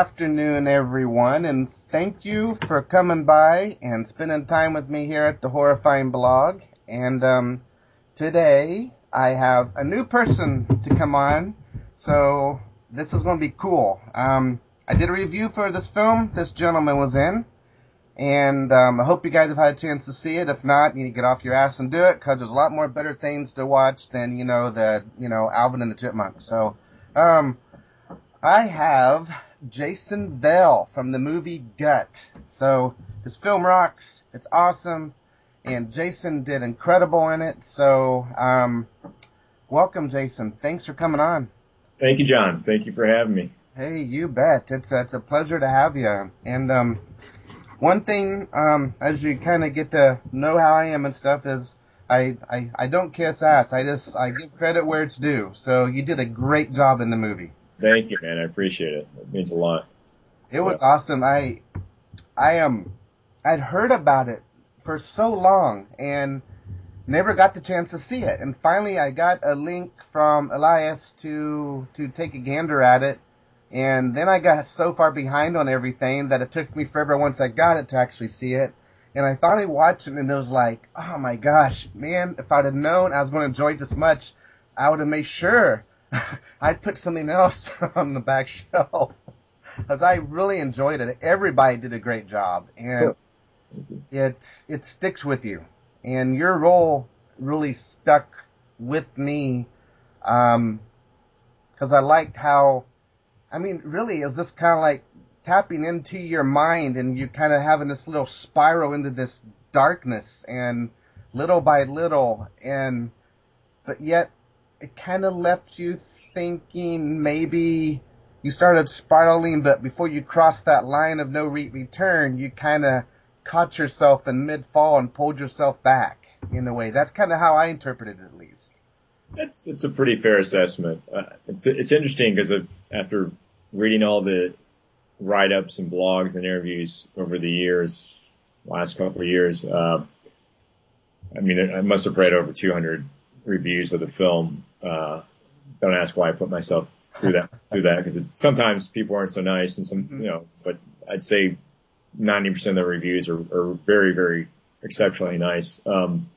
afternoon, everyone, and thank you for coming by and spending time with me here at the Horrorfying Blog. And um, today I have a new person to come on, so this is going to be cool. Um, I did a review for this film this gentleman was in, and um, I hope you guys have had a chance to see it. If not, you need to get off your ass and do it because there's a lot more better things to watch than you know the you know Alvin and the Chipmunks. So. Um, I have Jason Vail from the movie Gut. So his film rocks. It's awesome, and Jason did incredible in it. So um, welcome, Jason. Thanks for coming on. Thank you, John. Thank you for having me. Hey, you bet. It's it's a pleasure to have you. And um, one thing, um, as you kind of get to know how I am and stuff, is I, I I don't kiss ass. I just I give credit where it's due. So you did a great job in the movie. Thank you, man. I appreciate it. It means a lot. It was awesome. I, I um, I'd heard about it for so long and never got the chance to see it. And finally, I got a link from Elias to to take a gander at it. And then I got so far behind on everything that it took me forever once I got it to actually see it. And I finally watched it, and it was like, oh my gosh, man! If I'd have known I was going to enjoy it this much, I would have made sure I'd put something else on the back shelf because I really enjoyed it. Everybody did a great job, and it it sticks with you. And your role really stuck with me because um, I liked how. I mean, really, it was just kind of like tapping into your mind, and you kind of having this little spiral into this darkness, and little by little, and but yet it kind of left you thinking maybe you started spiraling, but before you crossed that line of no re- return, you kind of caught yourself in mid fall and pulled yourself back in a way. That's kind of how I interpreted it, at least. It's it's a pretty fair assessment. Uh, it's it's interesting because after reading all the write ups and blogs and interviews over the years, last couple of years, uh, I mean, I must have read over 200 reviews of the film. Uh, don't ask why I put myself through that through that because sometimes people aren't so nice and some you know, but I'd say 90% of the reviews are, are very very exceptionally nice. Um,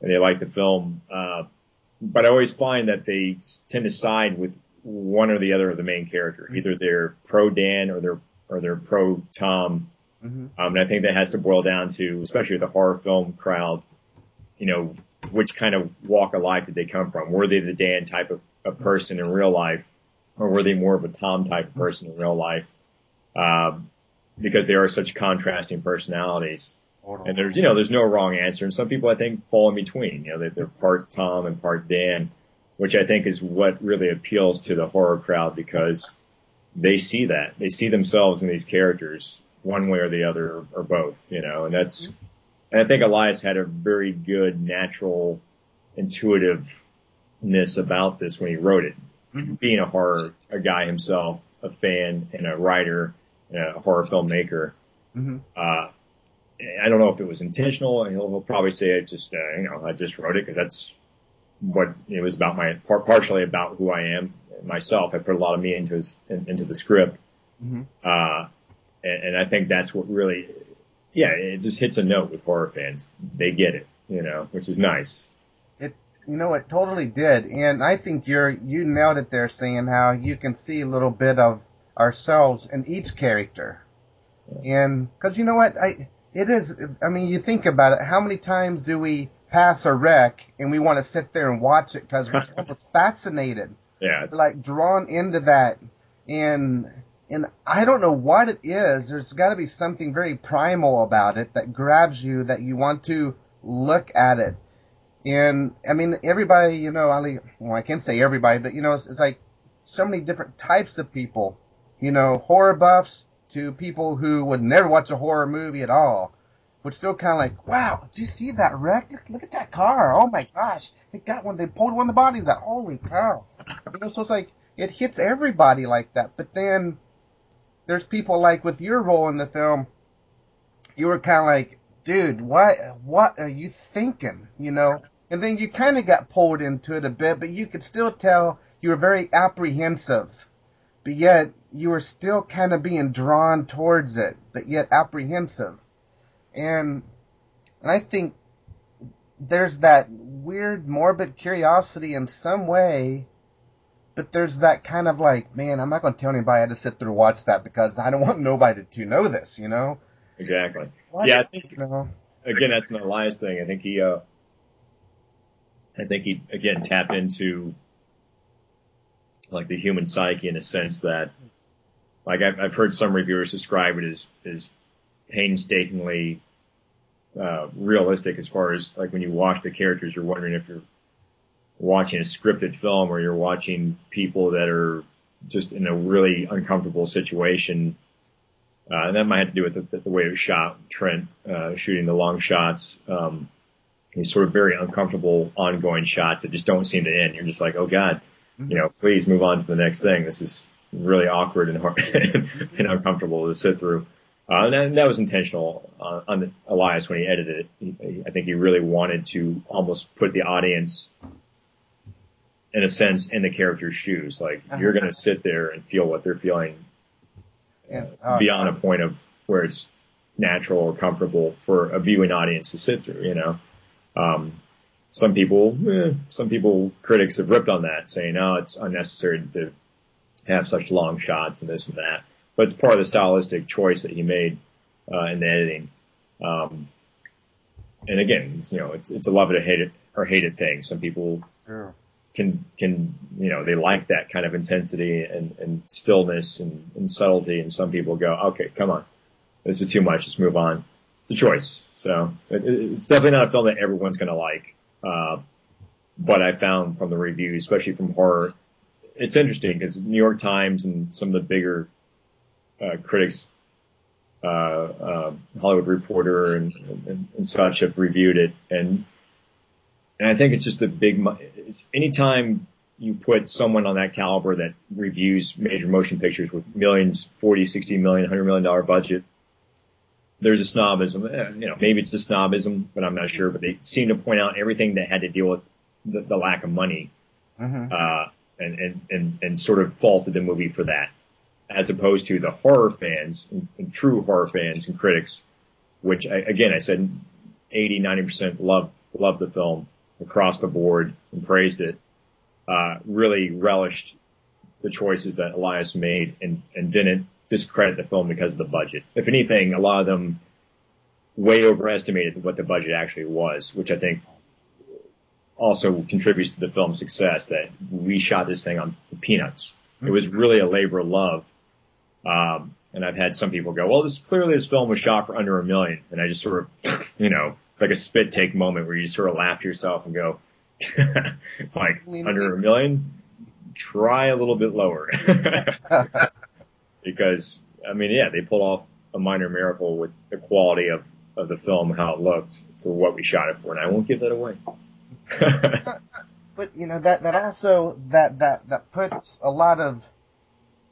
and they like the film. Uh, but I always find that they tend to side with one or the other of the main character. Either they're pro Dan or they're or they're pro Tom. Mm-hmm. Um, and I think that has to boil down to, especially the horror film crowd, you know, which kind of walk of life did they come from? Were they the Dan type of, of person in real life, or were they more of a Tom type of person in real life? Um, because they are such contrasting personalities. And there's, you know, there's no wrong answer. And some people I think fall in between. You know, they, they're part Tom and part Dan, which I think is what really appeals to the horror crowd because they see that. They see themselves in these characters one way or the other or, or both, you know, and that's, and I think Elias had a very good natural intuitiveness about this when he wrote it. Mm-hmm. Being a horror, a guy himself, a fan and a writer and a horror filmmaker. Mm-hmm. Uh, I don't know if it was intentional. He'll, he'll probably say it just, uh, you know, I just wrote it because that's what it was about my, par- partially about who I am myself. I put a lot of me into his, in, into the script. Mm-hmm. Uh, and, and I think that's what really yeah, it just hits a note with horror fans. They get it, you know, which is nice. It, you know, it totally did, and I think you're you nailed it there, saying how you can see a little bit of ourselves in each character, yeah. and because you know what, I it is. I mean, you think about it. How many times do we pass a wreck and we want to sit there and watch it because we're almost fascinated? Yeah, it's... like drawn into that, and and I don't know what it is. There's got to be something very primal about it that grabs you that you want to look at it. And I mean, everybody, you know, Ali, well, I can't say everybody, but you know, it's, it's like so many different types of people. You know, horror buffs to people who would never watch a horror movie at all, but still kind of like, wow, did you see that wreck? Look at that car. Oh my gosh, it got one. They pulled one of the bodies out. Holy cow! You know, so it's like it hits everybody like that. But then there's people like with your role in the film, you were kind of like, dude, what what are you thinking? You know, and then you kind of got pulled into it a bit, but you could still tell you were very apprehensive, but yet you were still kind of being drawn towards it, but yet apprehensive, and and I think there's that weird morbid curiosity in some way but there's that kind of like, man, I'm not going to tell anybody I had to sit through and watch that because I don't want nobody to know this, you know? Exactly. Watch yeah, I think, you know? again, that's an Elias thing. I think he, uh, I think he, again, tapped into like the human psyche in a sense that, like I've, I've heard some reviewers describe it as, as painstakingly, uh, realistic as far as like when you watch the characters, you're wondering if you're watching a scripted film or you're watching people that are just in a really uncomfortable situation. Uh, and that might have to do with the, the way it was shot. Trent, uh, shooting the long shots. Um, these sort of very uncomfortable ongoing shots that just don't seem to end. You're just like, oh God, mm-hmm. you know, please move on to the next thing. This is really awkward and hard and uncomfortable to sit through. Uh, and that, that was intentional uh, on the, Elias when he edited it. He, I think he really wanted to almost put the audience in a sense, in the character's shoes. Like uh-huh. you're going to sit there and feel what they're feeling uh, uh, beyond a point of where it's natural or comfortable for a viewing audience to sit through, you know. Um, some people, eh, some people, critics have ripped on that saying, oh, it's unnecessary to have such long shots and this and that. But it's part of the stylistic choice that he made, uh, in the editing. Um, and again, you know, it's, it's a love it or hate it or hate it thing. Some people yeah can can you know they like that kind of intensity and, and stillness and, and subtlety and some people go okay come on. This is too much. Let's move on. It's a choice. So it, it's definitely not a film that everyone's going to like. Uh, but I found from the reviews especially from horror it's interesting because New York Times and some of the bigger uh, critics uh, uh Hollywood Reporter and, and, and such have reviewed it. And and I think it's just a big, it's anytime you put someone on that caliber that reviews major motion pictures with millions, 40, 60 million, 100 million dollar budget, there's a snobism. Eh, you know, maybe it's a snobism, but I'm not sure. But they seem to point out everything that had to deal with the, the lack of money, mm-hmm. uh, and, and, and, and sort of faulted the movie for that, as opposed to the horror fans and, and true horror fans and critics, which I, again, I said 80, 90% love, love the film across the board and praised it, uh, really relished the choices that Elias made and, and didn't discredit the film because of the budget. If anything, a lot of them way overestimated what the budget actually was, which I think also contributes to the film's success that we shot this thing on for peanuts. It was really a labor of love. Um, and I've had some people go, well, this clearly this film was shot for under a million. And I just sort of, you know, it's like a spit take moment where you sort of laugh to yourself and go, like under a million, try a little bit lower. because I mean, yeah, they pulled off a minor miracle with the quality of, of the film, how it looked for what we shot it for, and I won't give that away. but you know that that also that that that puts a lot of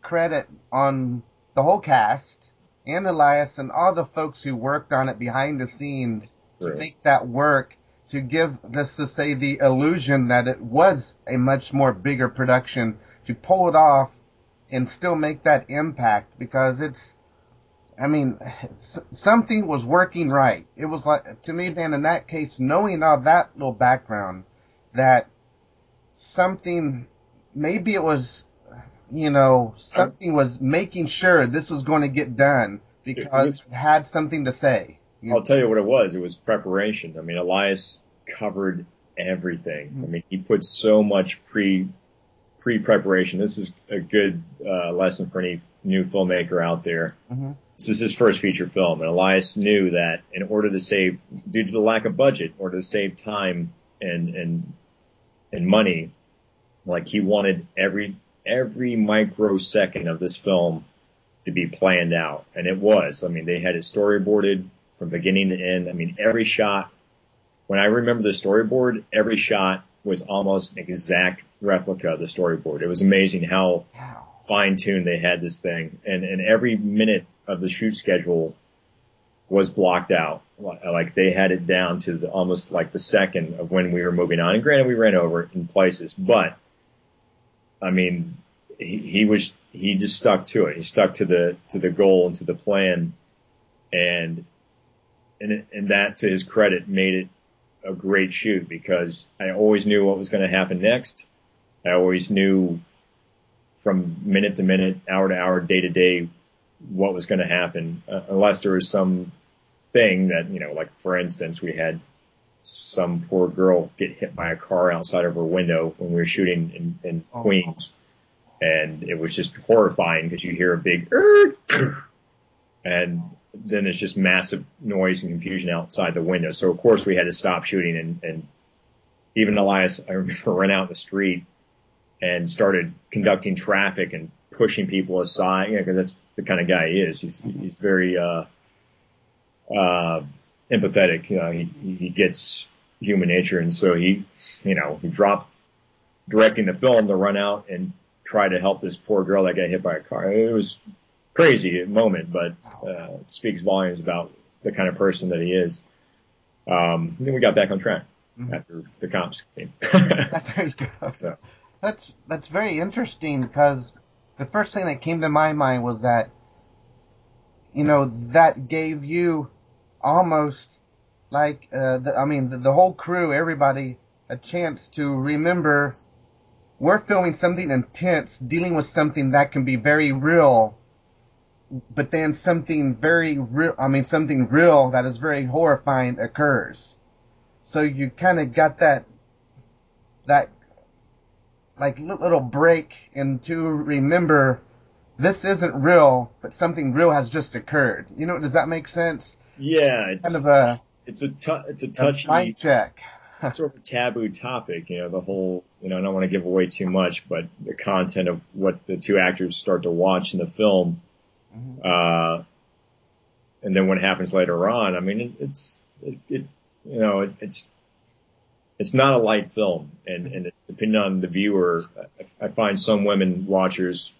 credit on the whole cast and Elias and all the folks who worked on it behind the scenes to make that work to give let's say the illusion that it was a much more bigger production to pull it off and still make that impact because it's I mean something was working right. It was like to me then in that case knowing all that little background that something maybe it was you know something was making sure this was going to get done because it had something to say. I'll tell you what it was. It was preparation. I mean, Elias covered everything. Mm-hmm. I mean, he put so much pre pre preparation. This is a good uh, lesson for any new filmmaker out there. Mm-hmm. This is his first feature film, and Elias knew that in order to save, due to the lack of budget, in order to save time and and and money, like he wanted every every microsecond of this film to be planned out, and it was. I mean, they had it storyboarded from beginning to end. I mean, every shot, when I remember the storyboard, every shot was almost an exact replica of the storyboard. It was amazing how, fine tuned they had this thing, and and every minute of the shoot schedule was blocked out. Like they had it down to the, almost like the second of when we were moving on. And granted, we ran over in places, but I mean, he, he was he just stuck to it. He stuck to the to the goal and to the plan, and and and that to his credit made it a great shoot because I always knew what was going to happen next. I always knew from minute to minute, hour to hour, day to day, what was going to happen, uh, unless there was some thing that you know, like for instance, we had some poor girl get hit by a car outside of her window when we were shooting in, in oh. Queens, and it was just horrifying because you hear a big and then it's just massive noise and confusion outside the window. So of course we had to stop shooting and, and even Elias, I remember ran out in the street and started conducting traffic and pushing people aside, you know, cause that's the kind of guy he is. He's, he's very, uh, uh, empathetic. You know, he, he gets human nature. And so he, you know, he dropped directing the film to run out and try to help this poor girl that got hit by a car. It was crazy moment, but uh, it speaks volumes about the kind of person that he is. Um, then we got back on track mm-hmm. after the cops came. there you go. So that's that's very interesting because the first thing that came to my mind was that you know that gave you almost like uh, the, I mean the, the whole crew, everybody, a chance to remember we're filming something intense, dealing with something that can be very real but then something very real, I mean, something real that is very horrifying occurs. So you kind of got that, that, like little break into remember this isn't real, but something real has just occurred. You know, does that make sense? Yeah, it's kind of a, it's a, t- it's a touchy, a check. sort of taboo topic, you know, the whole, you know, I don't want to give away too much, but the content of what the two actors start to watch in the film, Mm-hmm. Uh, and then what happens later on, I mean, it, it's, it, it, you know, it, it's, it's not a light film and, and it, depending on the viewer, I, I find some women watchers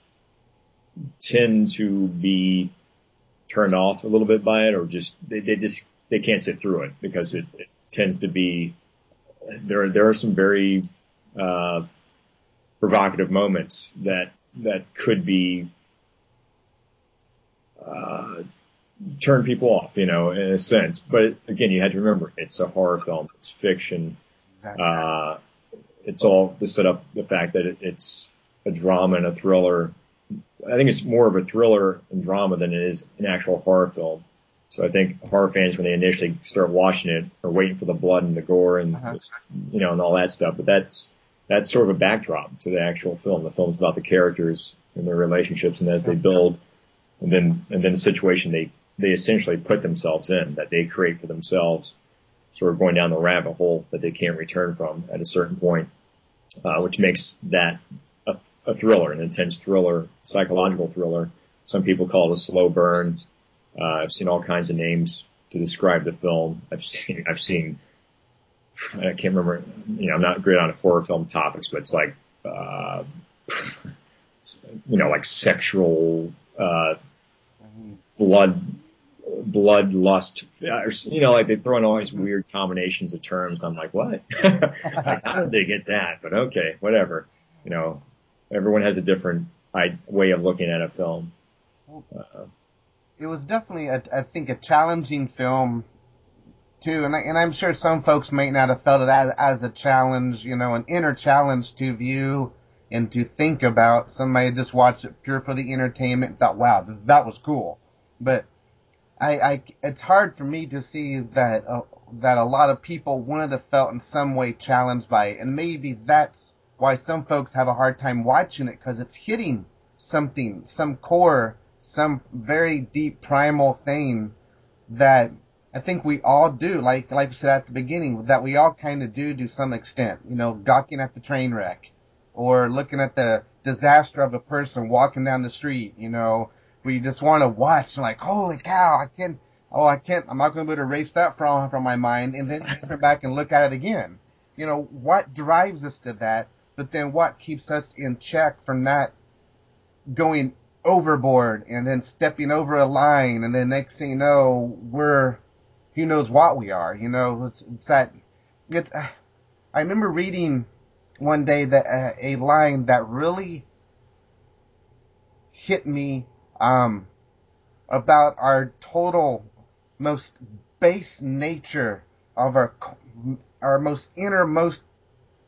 tend to be turned off a little bit by it or just, they, they just, they can't sit through it because it, it tends to be, there, there are some very, uh, provocative moments that, that could be uh, turn people off, you know, in a sense. But again, you had to remember it's a horror film, it's fiction. Uh, it's all to set up the fact that it, it's a drama and a thriller. I think it's more of a thriller and drama than it is an actual horror film. So I think horror fans, when they initially start watching it, are waiting for the blood and the gore and uh-huh. you know and all that stuff. But that's that's sort of a backdrop to the actual film. The film's about the characters and their relationships, and as they build and then and then the situation they they essentially put themselves in that they create for themselves, sort of going down the rabbit hole that they can't return from at a certain point, uh, which makes that a, a thriller, an intense thriller, psychological thriller. Some people call it a slow burn. Uh, I've seen all kinds of names to describe the film. I've seen I've seen I can't remember. You know, I'm not great on horror film topics, but it's like, uh, you know, like sexual, uh, blood bloodlust, you know, like they throw in all these weird combinations of terms. I'm like, what? how did they get that? But okay, whatever. You know, everyone has a different way of looking at a film. Uh, it was definitely, a, I think, a challenging film too, and I, and I'm sure some folks may not have felt it as as a challenge, you know, an inner challenge to view and to think about. Somebody just watched it pure for the entertainment, thought, wow, that was cool but I, I it's hard for me to see that uh, that a lot of people wanted to felt in some way challenged by it, and maybe that's why some folks have a hard time watching it because it's hitting something, some core, some very deep primal thing that I think we all do, like like I said at the beginning, that we all kind of do to some extent. You know, gawking at the train wreck, or looking at the disaster of a person walking down the street. You know, we just want to watch like, holy cow, I can't, oh, I can't, I'm not going to be able to erase that from, from my mind and then turn back and look at it again. You know, what drives us to that, but then what keeps us in check from not going overboard and then stepping over a line and then next thing you know we're who knows what we are you know it's, it's that it's i remember reading one day that uh, a line that really hit me um about our total most base nature of our our most innermost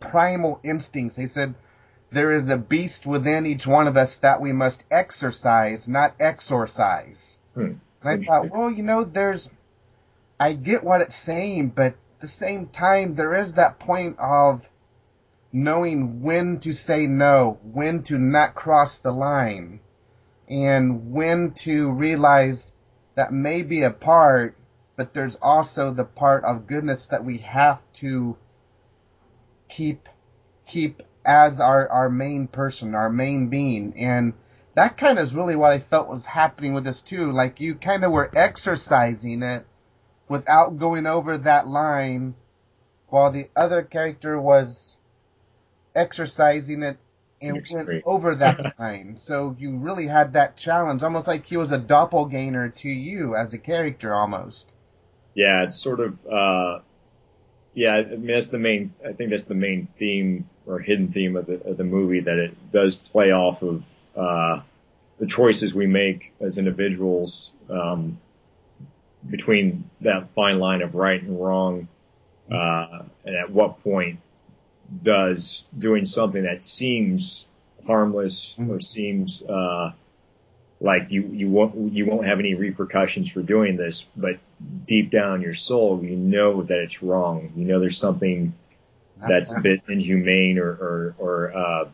primal instincts they said there is a beast within each one of us that we must exercise, not exorcise. Hmm. And I thought, well, you know, there's, I get what it's saying, but at the same time, there is that point of knowing when to say no, when to not cross the line, and when to realize that may be a part, but there's also the part of goodness that we have to keep keep as our, our main person, our main being. And that kind of is really what I felt was happening with this too. Like you kind of were exercising it without going over that line while the other character was exercising it and went over that line. So you really had that challenge, almost like he was a doppelganger to you as a character almost. Yeah, it's sort of, uh, yeah, I mean, that's the main, I think that's the main theme or hidden theme of the, of the movie that it does play off of, uh, the choices we make as individuals, um, between that fine line of right and wrong, uh, and at what point does doing something that seems harmless mm-hmm. or seems, uh, like you you won't you won't have any repercussions for doing this, but deep down in your soul, you know that it's wrong. You know there's something that's a bit inhumane or or, or uh,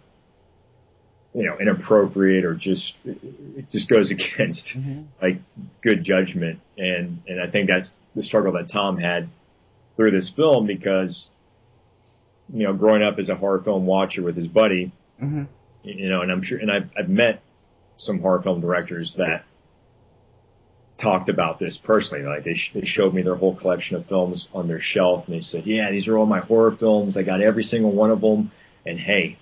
you know inappropriate or just it just goes against mm-hmm. like good judgment. And and I think that's the struggle that Tom had through this film because you know growing up as a horror film watcher with his buddy, mm-hmm. you know, and I'm sure and I've I've met some horror film directors that talked about this personally. Like they, sh- they showed me their whole collection of films on their shelf and they said, yeah, these are all my horror films. I got every single one of them. And hey,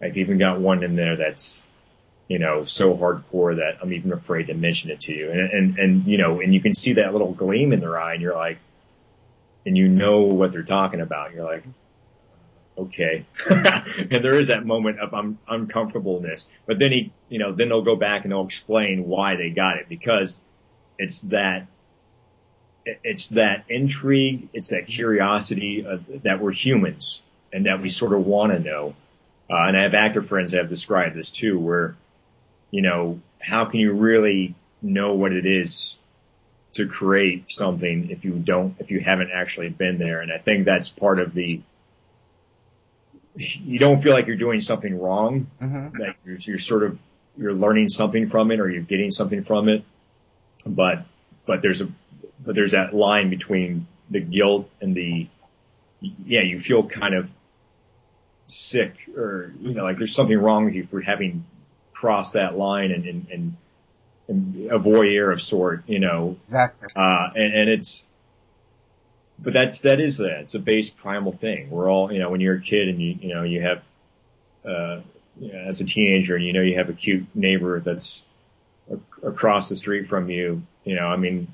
I've even got one in there that's, you know, so hardcore that I'm even afraid to mention it to you. And, and, and, you know, and you can see that little gleam in their eye and you're like, and you know what they're talking about. You're like, okay. and there is that moment of I'm uncomfortableness. But then he, you know, then they'll go back and they'll explain why they got it because it's that, it's that intrigue, it's that curiosity of, that we're humans and that we sort of want to know. Uh, and I have actor friends that have described this too, where, you know, how can you really know what it is to create something if you don't, if you haven't actually been there? And I think that's part of the, you don't feel like you're doing something wrong. Mm-hmm. That you're, you're sort of you're learning something from it or you're getting something from it. But but there's a but there's that line between the guilt and the yeah you feel kind of sick or you know like there's something wrong with you for having crossed that line and and, and, and a voyeur of sort you know exactly uh and and it's but that's that is that. It's a base primal thing. We're all you know when you're a kid and you you know you have uh as a teenager and you know you have a cute neighbor that's across the street from you. You know I mean.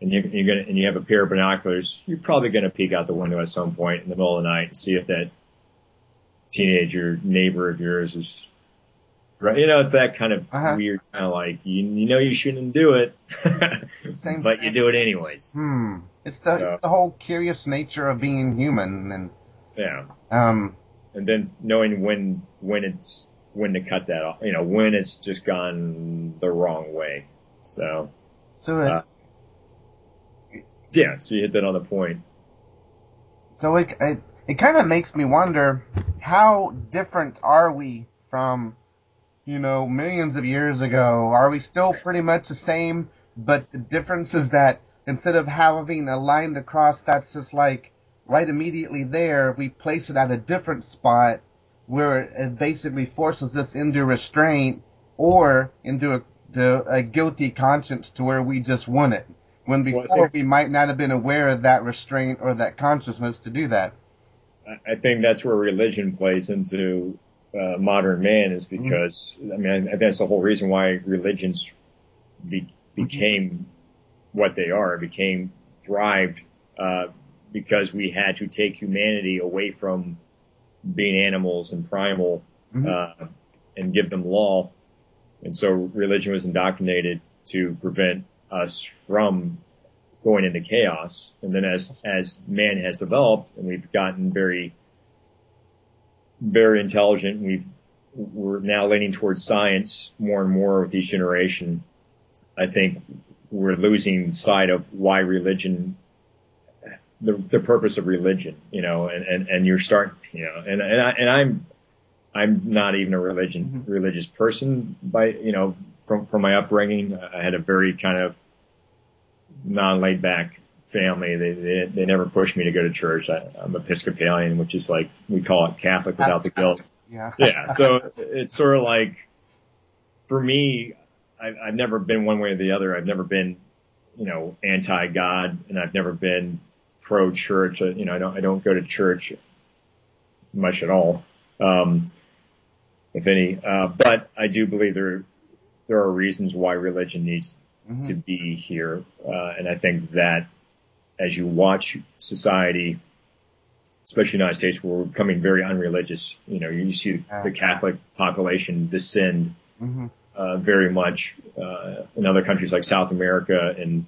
And you, you're gonna, and you have a pair of binoculars, you're probably gonna peek out the window at some point in the middle of the night and see if that teenager neighbor of yours is Right. You know, it's that kind of uh-huh. weird kind of like, you, you know you shouldn't do it, but you do it anyways. Hmm. It's the, so, it's the whole curious nature of being human and. Yeah. Um. And then knowing when, when it's, when to cut that off, you know, when it's just gone the wrong way. So. So uh, yeah, so you hit that on the point. So it, it, it kind of makes me wonder, how different are we from you know, millions of years ago? Are we still pretty much the same? But the difference is that instead of having a line across that's just like right immediately there, we place it at a different spot where it basically forces us into restraint or into a, a guilty conscience to where we just want it. When before well, think, we might not have been aware of that restraint or that consciousness to do that. I think that's where religion plays into uh, modern man is because mm-hmm. I mean I, that's the whole reason why religions be, became mm-hmm. what they are, became thrived uh, because we had to take humanity away from being animals and primal mm-hmm. uh, and give them law, and so religion was indoctrinated to prevent us from going into chaos. And then as as man has developed and we've gotten very very intelligent. We've, we're now leaning towards science more and more with each generation. I think we're losing sight of why religion, the, the purpose of religion, you know, and, and, and you're starting, you know, and, and I, and I'm, I'm not even a religion, mm-hmm. religious person by, you know, from, from my upbringing. I had a very kind of non laid back family. They, they, they never pushed me to go to church. I, I'm Episcopalian, which is like, we call it Catholic without the guilt. Yeah. Yeah. So it's sort of like, for me, I, I've never been one way or the other. I've never been, you know, anti-God and I've never been pro-church. You know, I don't, I don't go to church much at all. Um, if any, uh, but I do believe there, there are reasons why religion needs mm-hmm. to be here. Uh, and I think that as you watch society, especially the United States, where we're becoming very unreligious. You know, you see the Catholic population descend mm-hmm. uh, very much. Uh, in other countries like South America and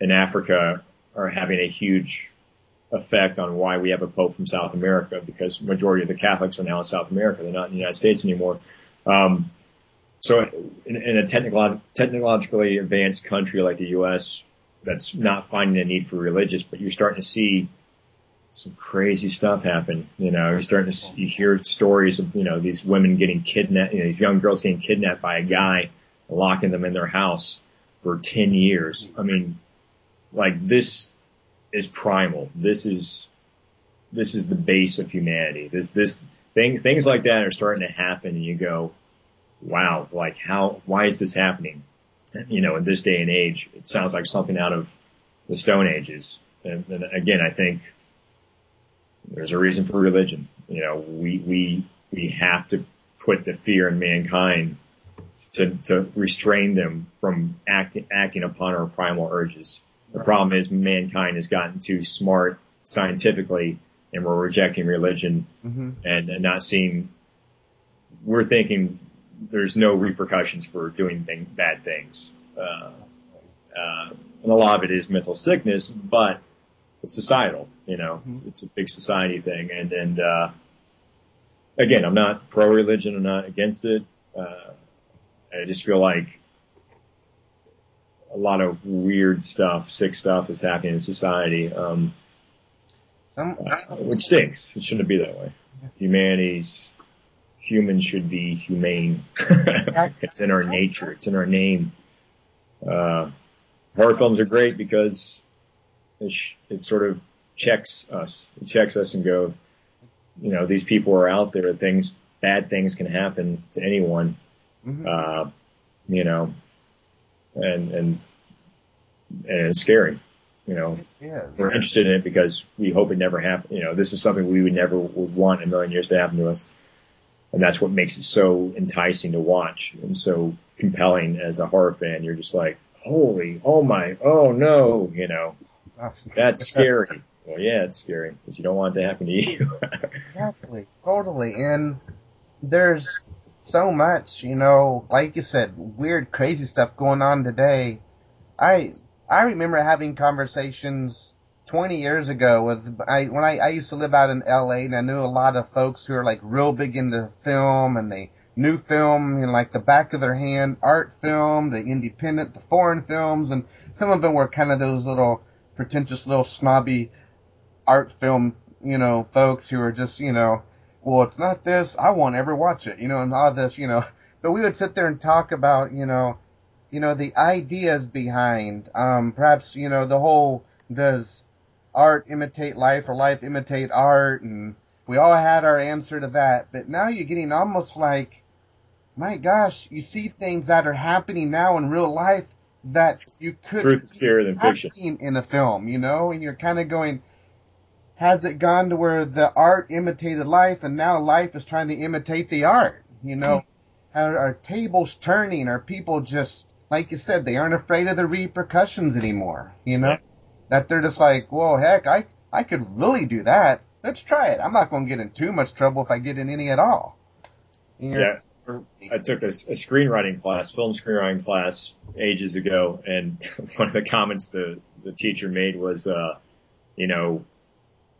and Africa are having a huge effect on why we have a pope from South America because majority of the Catholics are now in South America. They're not in the United States anymore. Um, so in, in a technical, technologically advanced country like the U.S., that's not finding a need for religious, but you're starting to see some crazy stuff happen. You know, you're starting to see, you hear stories of, you know, these women getting kidnapped, you know, these young girls getting kidnapped by a guy, locking them in their house for 10 years. I mean, like this is primal. This is, this is the base of humanity. This, this things, things like that are starting to happen and you go, wow, like how, why is this happening? You know, in this day and age, it sounds like something out of the Stone Ages. And, and again, I think there's a reason for religion. You know, we, we, we have to put the fear in mankind to, to restrain them from acting, acting upon our primal urges. The problem is mankind has gotten too smart scientifically and we're rejecting religion mm-hmm. and, and not seeing, we're thinking there's no repercussions for doing thing, bad things. Uh, uh, and a lot of it is mental sickness, but it's societal, you know, mm-hmm. it's, it's, a big society thing. And, and, uh, again, I'm not pro religion. I'm not against it. Uh, I just feel like a lot of weird stuff, sick stuff is happening in society. Um, uh, which stinks. It shouldn't be that way. Humanity's humans should be humane. it's in our nature. It's in our name. Uh, horror films are great because it, sh- it sort of checks us. It checks us and go, you know, these people are out there. Things, bad things can happen to anyone. Mm-hmm. Uh, you know, and, and, and it's scary. You know, yeah, we're interested in it because we hope it never happens. You know, this is something we would never would want in a million years to happen to us. And that's what makes it so enticing to watch and so compelling as a horror fan. You're just like, holy, oh my, oh no, you know, that's scary. Well, yeah, it's scary because you don't want it to happen to you. exactly, totally. And there's so much, you know, like you said, weird, crazy stuff going on today. I I remember having conversations 20 years ago with I when I, I used to live out in LA and I knew a lot of folks who are like real big into film and they knew film in like the back of their hand, art film, the independent, the foreign films, and some of them were kind of those little pretentious little snobby art film, you know, folks who are just, you know, well, it's not this, I won't ever watch it, you know, and all this, you know. But we would sit there and talk about, you know, you know, the ideas behind, um, perhaps, you know, the whole, does art imitate life or life imitate art and we all had our answer to that. But now you're getting almost like, my gosh, you see things that are happening now in real life that you could Truth, spirit, and fiction. seen in a film, you know, and you're kind of going, has it gone to where the art imitated life and now life is trying to imitate the art? You know, hmm. are, are tables turning? Are people just, like you said, they aren't afraid of the repercussions anymore? You know, that they're just like, whoa, heck, I, I could really do that. Let's try it. I'm not going to get in too much trouble if I get in any at all. You know, Yeah. I took a, a screenwriting class, film screenwriting class ages ago, and one of the comments the, the teacher made was, uh, you know,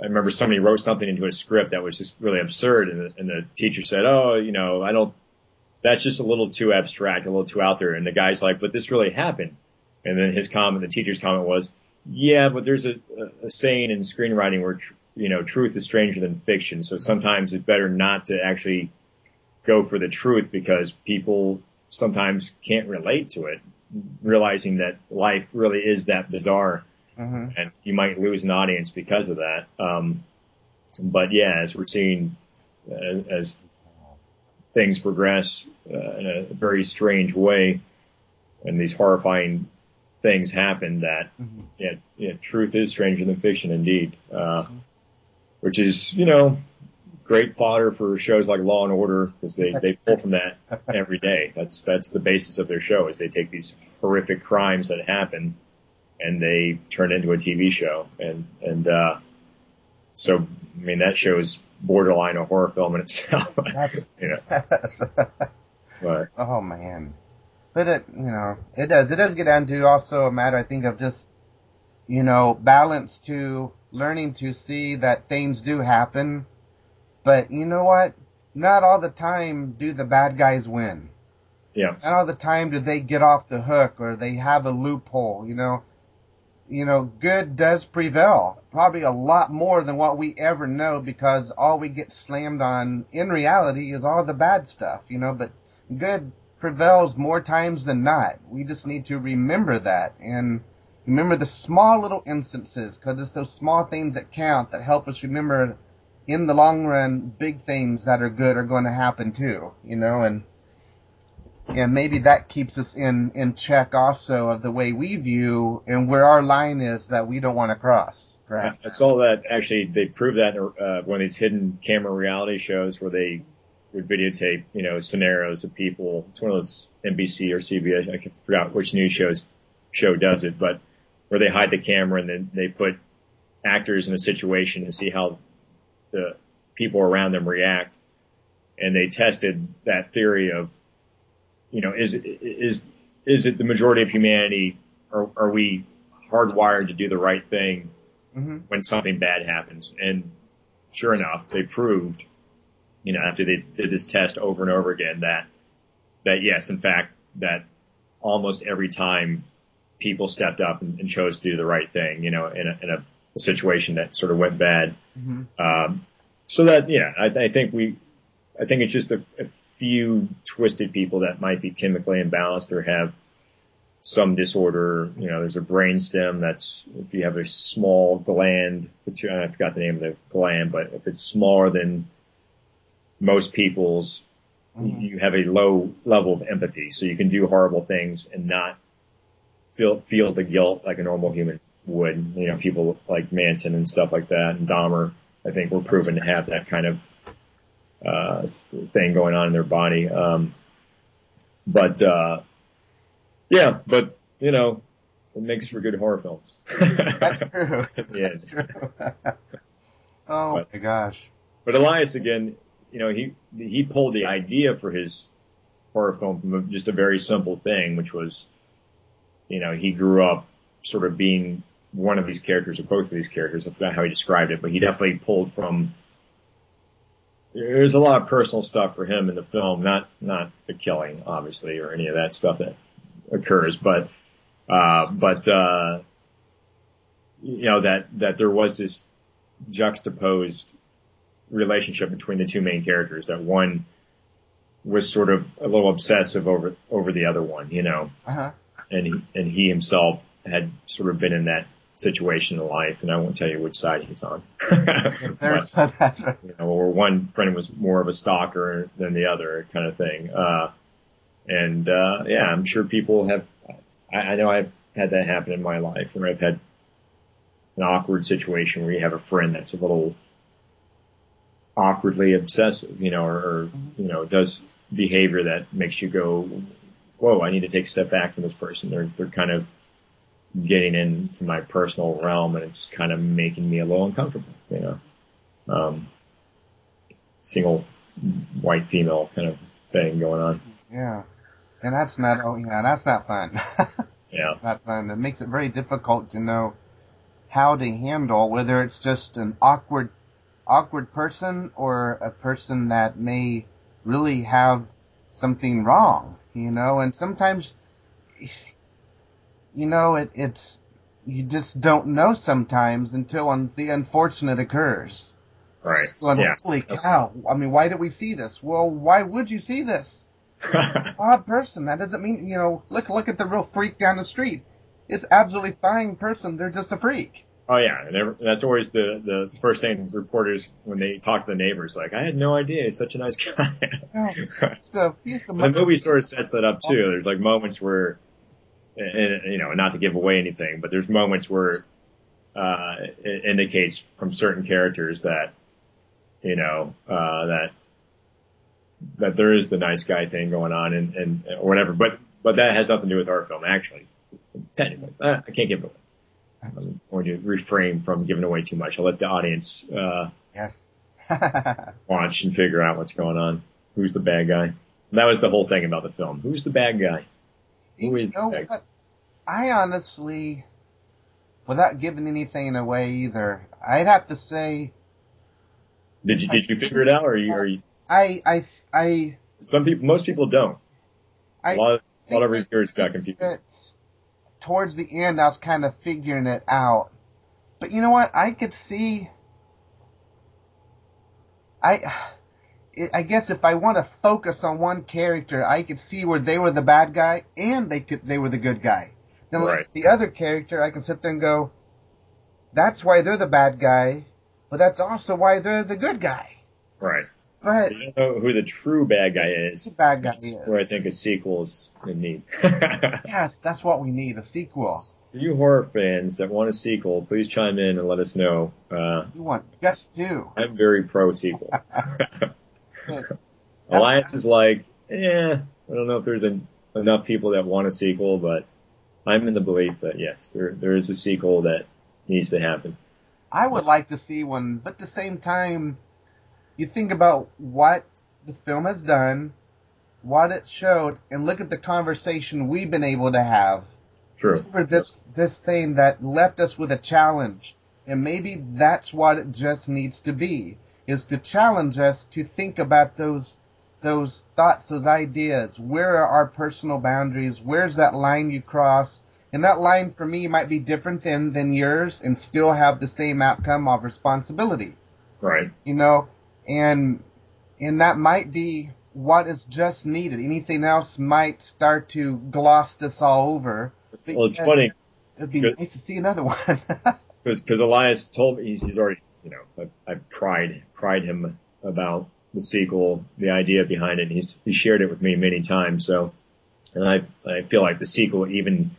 I remember somebody wrote something into a script that was just really absurd, and the, and the teacher said, "Oh, you know, I don't. That's just a little too abstract, a little too out there." And the guy's like, "But this really happened." And then his comment, the teacher's comment was, "Yeah, but there's a, a, saying in screenwriting where tr- you know truth is stranger than fiction. So sometimes it's better not to actually go for the truth because people sometimes can't relate to it, realizing that life really is that bizarre." hmm and you might lose an audience because of that. Um, but yeah, as we're seeing as, as things progress uh, in a very strange way, and these horrifying things happen, that hmm yeah, yeah, truth is stranger than fiction, indeed. Uh, which is you know great fodder for shows like Law and Order because they they pull from that every day. That's that's the basis of their show is they take these horrific crimes that happen and they turn it into a TV show. And and uh, so I mean that show is borderline a horror film in itself. You know, but oh man. But it, you know, it does. It does get down to also a matter, I think, of just, you know, balance to learning to see that things do happen. But you know what? Not all the time do the bad guys win. yeah, Not all the time do they get off the hook or they have a loophole, you know. You know, good does prevail. Probably a lot more than what we ever know because all we get slammed on in reality is all the bad stuff, you know, but good prevails more times than not. We just need to remember that and remember the small little instances because it's those small things that count that help us remember in the long run big things that are good are going to happen too, you know, and and maybe that keeps us in in check also of the way we view and where our line is that we don't want to cross. Right. I saw that actually they proved that uh, one of these hidden camera reality shows where they would videotape you know scenarios of people. It's one of those NBC or CBS. I forgot which news shows show does it, but where they hide the camera and then they put actors in a situation and see how the people around them react. And they tested that theory of, you know, is is is it the majority of humanity? Or are we hardwired to do the right thing hmm when something bad happens? And sure enough, they proved, you know, after they did this test over and over again that that yes, in fact, that almost every time people stepped up and, and chose to do the right thing, you know, in a, in a, a situation that sort of went bad. hmm Um, so that, yeah, I, I think we, I think it's just a, a few twisted people that might be chemically imbalanced or have some disorder. You know, there's a brain stem that's, if you have a small gland, which I forgot the name of the gland, but if it's smaller than most people's, Mhm. you have a low level of empathy. So you can do horrible things and not feel, feel the guilt like a normal human would. You know, people like Manson and stuff like that and Dahmer, I think were proven to have that kind of, uh, thing going on in their body. Um, but, uh, yeah, but, you know, it makes for good horror films. That's true. Yeah. That's true. oh But- my gosh. But Elias again, you know, he he pulled the idea for his horror film from just a very simple thing, which was, you know, he grew up sort of being one of these characters or both of these characters. I forgot how he described it, but he definitely pulled from. There's a lot of personal stuff for him in the film, not not the killing, obviously, or any of that stuff that occurs, but uh, but uh, you know that that there was this juxtaposed relationship between the two main characters. That one was sort of a little obsessive over over the other one, you know, Uh huh. and he and he himself had sort of been in that situation in life, and I won't tell you which side he's on. but, That's right. you know, or one friend was more of a stalker than the other, kind of thing. Uh, and uh, yeah, I'm sure people have. I, I know I've had that happen in my life, where I've had an awkward situation where you have a friend that's a little awkwardly obsessive, you know, or, or you know, does behavior that makes you go, whoa, I need to take a step back from this person. They're, they're kind of getting into my personal realm and it's kind of making me a little uncomfortable, you know. Um, single white female kind of thing going on. Yeah. And that's not, oh yeah, that's not fun. yeah. It's not fun. It makes it very difficult to know how to handle whether it's just an awkward, awkward person or a person that may really have something wrong, you know, and sometimes you know, it, it's, you just don't know sometimes until un- the unfortunate occurs. Right. Yeah. Holy cow. I mean, why did we see this? Well, why would you see this? Odd person. That doesn't mean, you know, look, look at the real freak down the street. It's absolutely fine person. They're just a freak. Oh yeah, and every, that's always the the first thing reporters when they talk to the neighbors, like, I had no idea he's such a nice guy. Yeah, the, the, the movie sort of sets that up too. There's like moments where and, you know, not to give away anything, but there's moments where uh, it indicates from certain characters that, you know, uh, that that there is the nice guy thing going on and, and or whatever. But but that has nothing to do with our film, actually. Technically, I, I can't give it away. I'm going to refrain from giving away too much. I'll let the audience uh, yes watch and figure out what's going on. Who's the bad guy? And that was the whole thing about the film. Who's the bad guy? Who is you know what? I honestly, without giving anything away either, I'd have to say Did you did you figure it out, or are you? Are you I I I some people, most people don't. I a lot of, a lot of reviewers got confused. that towards the end I was kind of figuring it out. But you know what? I could see I I guess if I want to focus on one character, I could see where they were the bad guy and they could they were the good guy. Then Right. the other character, I can sit there and go, that's why they're the bad guy, but that's also why they're the good guy. Right. But You don't know who the true bad guy is. the bad guy is. Where I think a sequel is in need. Yes, that's what we need, a sequel. For you horror fans that want a sequel, please chime in and let us know. Uh, You want just two. I'm very pro sequel. Elias is like, yeah, I don't know if there's en- enough people that want a sequel, but I'm in the belief that yes, there there is a sequel that needs to happen. I would like to see one, but at the same time, you think about what the film has done, what it showed, and look at the conversation we've been able to have True. over this this thing that left us with a challenge. And maybe that's what it just needs to be, is to challenge us to think about those those thoughts, those ideas. Where are our personal boundaries? Where's that line you cross? And that line for me might be different than, than yours and still have the same outcome of responsibility. Right. You know, and and that might be what is just needed. Anything else might start to gloss this all over. But Well, it's yeah, funny It'd be nice to see another one. because Elias told me he's, he's already you know I've, I've pried pried him about the sequel, the idea behind it. And he's he shared it with me many times. So, and I I feel like the sequel even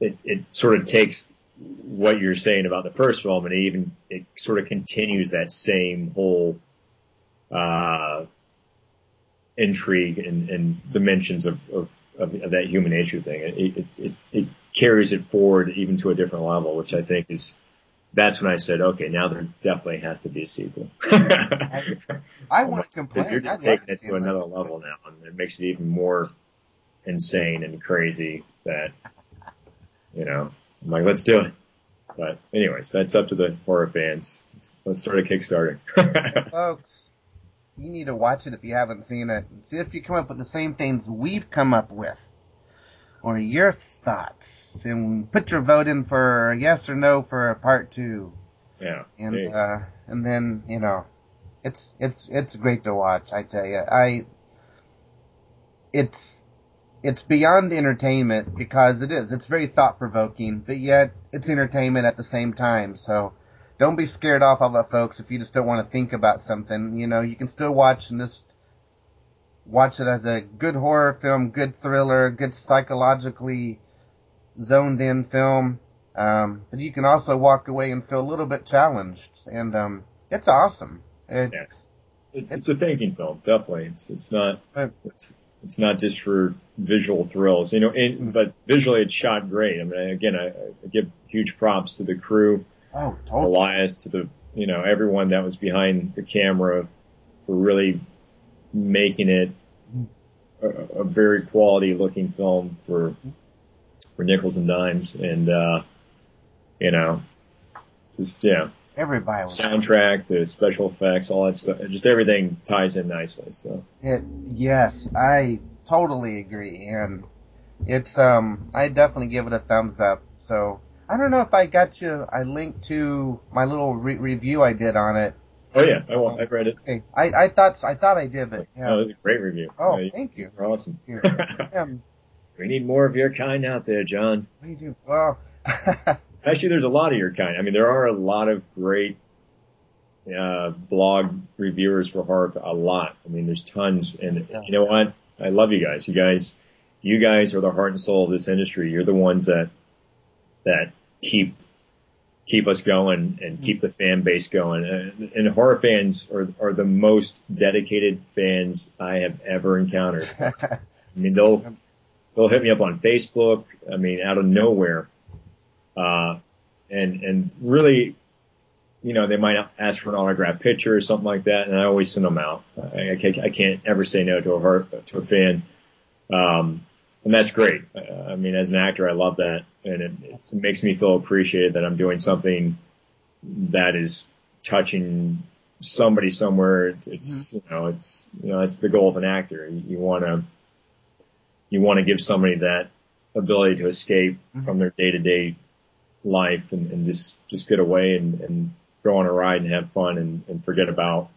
it it sort of takes what you're saying about the first film and it even it sort of continues that same whole uh intrigue and, and dimensions of, of, of, of that human nature thing. It, it, it, it carries it forward even to a different level, which I think is, that's when I said, okay, now there definitely has to be a sequel. I won't complain. Because you're just I'd taking to it see to another level now, and it makes it even more insane and crazy that, you know, I'm like, let's do it. But anyways, that's up to the horror fans. Let's start a Kickstarter. Folks, you need to watch it if you haven't seen it. See if you come up with the same things we've come up with. Or your thoughts. And put your vote in for yes or no for a part two. yeah. And uh and then, you know, it's it's it's great to watch, I tell you. I it's it's beyond entertainment because it is. It's very thought provoking, but yet it's entertainment at the same time. So don't be scared off of it, folks, if you just don't want to think about something. You know, you can still watch and just watch it as a good horror film, good thriller, good psychologically zoned in film. Um, but you can also walk away and feel a little bit challenged, and um, it's awesome. It's Yes. It's, it's a thinking film, definitely. It's it's not Right. it's it's not just for visual thrills, you know. And, but visually, it's shot great. I mean, again, I, I give huge props to the crew, oh totally Elias, to the you know everyone that was behind the camera for really making it a, a very quality looking film for for nickels and dimes, and uh, you know, just yeah, everybody. Was, soundtrack, the special effects, all that stuff, just everything ties in nicely. So it yes, I totally agree, and it's um I definitely give it a thumbs up. So I don't know if I got you. I linked to my little re- review I did on it. oh yeah, I, wa- I read it. Okay, I I thought I thought I did, but yeah. it was a great review. Oh, Yeah, thank you. you're awesome. Here. Um, we need more of your kind out there, John. you do? Well, Actually, there's a lot of your kind. I mean, there are a lot of great uh, blog reviewers for horror. A lot. I mean, there's tons. And Yeah. you know what? I love you guys. You guys, you guys are the heart and soul of this industry. You're the ones that that keep keep us going and keep the fan base going. And, and horror fans are are the most dedicated fans I have ever encountered. I mean, they'll they'll hit me up on Facebook. I mean, out of nowhere, uh, and and really, you know, they might ask for an autograph picture or something like that, and I always send them out. I, I, can't, I can't ever say no to a to a fan, um, and that's great. I mean, as an actor, I love that, and it, it makes me feel appreciated that I'm doing something that is touching somebody somewhere. It's, it's you know, it's you know, that's the goal of an actor. You, want to you want to give somebody that ability to escape Mhm. from their day to day life and, and just, just get away and, and go on a ride and have fun and, and forget about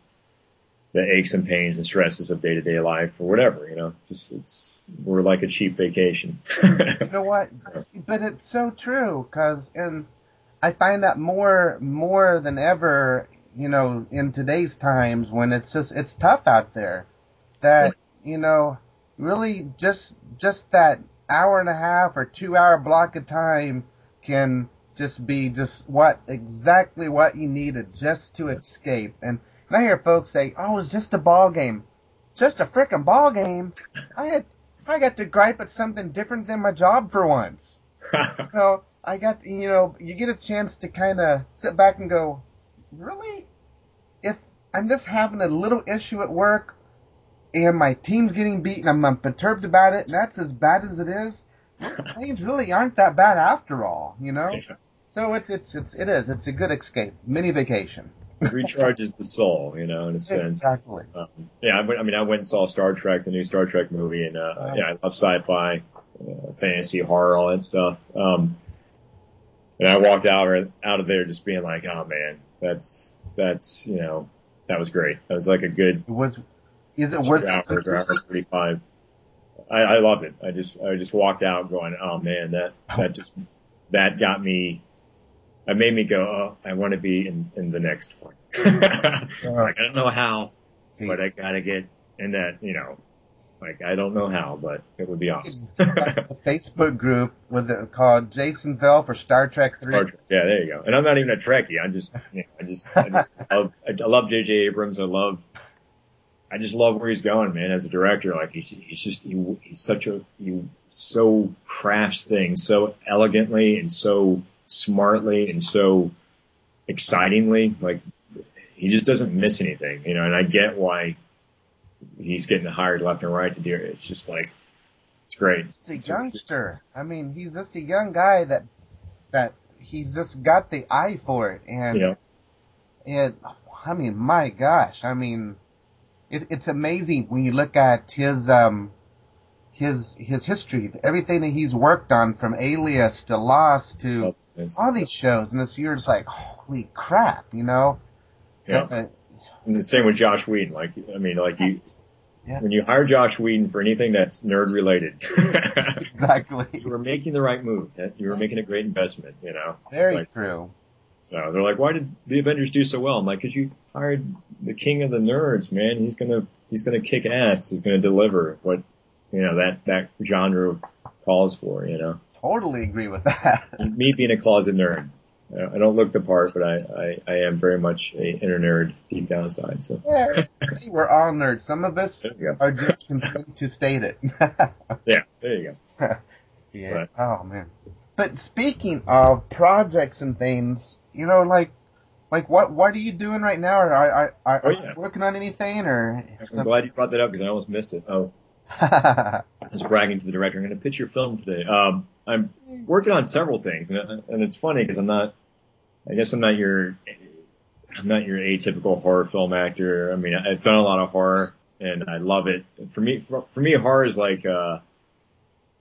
the aches and pains and stresses of day to day life or whatever, you know, just it's, we're like a cheap vacation. you know what? But it's so true, cause and I find that more more than ever, you know, in today's times when it's just it's tough out there. That you know, really just just that hour and a half or two hour block of time can just be just what exactly what you needed just to escape. And, and I hear folks say, "Oh, it's just a ball game, just a frickin' ball game." I had I got to gripe at something different than my job for once. So I got, you know, you get a chance to kind of sit back and go, really? If I'm just having a little issue at work and my team's getting beaten, I'm, I'm perturbed about it, and that's as bad as it is, things really aren't that bad after all, you know? So it's, it's, it's, it is. It's a good escape. Mini vacation. recharges the soul, you know, in a sense. Exactly. Um, yeah, I, I mean, I went and saw Star Trek, the new Star Trek movie, and uh, Nice. yeah, I love sci-fi, uh, fantasy, horror, all that stuff. Um, and I walked out out of there just being like, oh man, that's that's you know, that was great. That was like a good It was, is it worth hours or hour thirty-five. I, I loved it. I just I just walked out going, oh man, that that just that got me. That made me go, oh, I want to be in in the next one. like I don't know how, hmm. but I gotta get in that, you know, like I don't know how, but it would be awesome. a Facebook group with it called Jason Vail for Star Trek 3. Star Trek. Yeah, there you go. And I'm not even a Trekkie. I'm just, you know, I just, I just love, I love J.J. Abrams. I love, I just love where he's going, man. As a director, like he's, he's just, he, he's such a, he so crafts things so elegantly and so smartly and so excitingly. Like he just doesn't miss anything, you know. And I get why he's getting hired left and right to do it. It's just like, it's great. Just a It's just- youngster. I mean, he's just a young guy that that he's just got the eye for it, and You know, it. I mean, my gosh. I mean, it, it's amazing when you look at his um his his history, everything that he's worked on, from Alias to Lost to it's- all these shows, and it's you're just like, holy crap, you know. yeah. And the same with Joss Whedon. Like, I mean, like you, Yeah. when you hire Joss Whedon for anything that's nerd related, exactly. you were making the right move. You were making a great investment, you know? Very like- true. so they're like, why did the Avengers do so well? I'm like, cause you hired the king of the nerds, man. He's gonna, he's gonna kick ass. He's gonna deliver what, you know, that, that genre calls for, you know? Totally agree with that. Me being a closet nerd. Uh, I don't look the part, but I, I, I am very much a inner nerd deep down inside. So yeah, we're all nerds. Some of us are just content to state it. yeah, there you go. yeah. But, oh man. But speaking of projects and things, you know, like like what what are you doing right now? Oh, are are, are, oh, yeah. you working on anything or? I'm something? glad you brought that up because I almost missed it. Oh, I was bragging to the director. I'm going to pitch your film today. Um, I'm working on several things, and and it's funny because I'm not. I guess I'm not your. I'm not your atypical horror film actor. I mean, I've done a lot of horror, and I love it. For me, for, for me, horror is like uh,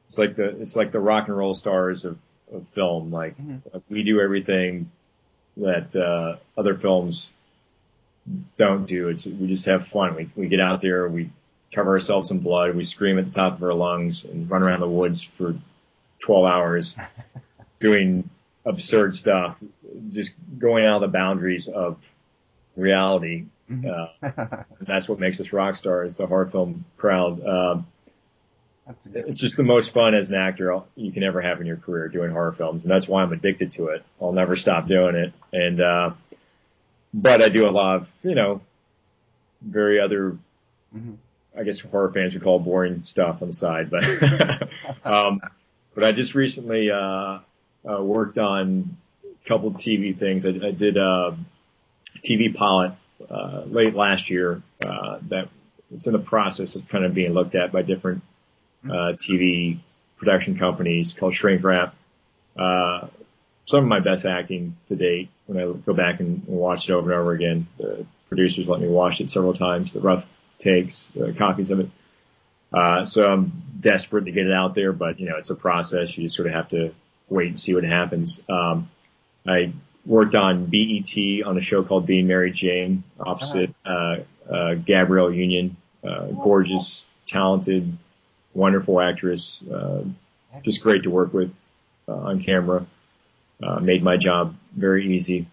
it's like the it's like the rock and roll stars of of film. Like mm-hmm. we do everything that uh, other films don't do. It's we just have fun. We we get out there, we cover ourselves in blood, we scream at the top of our lungs, and run around the woods for 12 hours, doing absurd stuff, just going out of the boundaries of reality. Mm-hmm. Uh, that's what makes us rock stars, the horror film crowd. Uh, it's just the most fun as an actor you can ever have in your career doing horror films, and that's why I'm addicted to it. I'll never stop doing it. And uh, but I do a lot of you know very other, mm-hmm. I guess horror fans would call boring stuff on the side, but um, but I just recently uh, uh, worked on a couple of TV things. I, I did a TV pilot uh, late last year uh, that it's in the process of kind of being looked at by different uh, TV production companies called Shrink Wrap. Uh, some of my best acting to date when I go back and watch it over and over again. The producers let me watch it several times, the rough takes, the copies of it. Uh, so I'm desperate to get it out there, but you know, it's a process. You just sort of have to wait and see what happens. Um, I worked on BET on a show called Being Mary Jane opposite, uh, uh, Gabrielle Union, uh, gorgeous, talented, wonderful actress, uh, just great to work with uh, on camera. Uh, made my job very easy,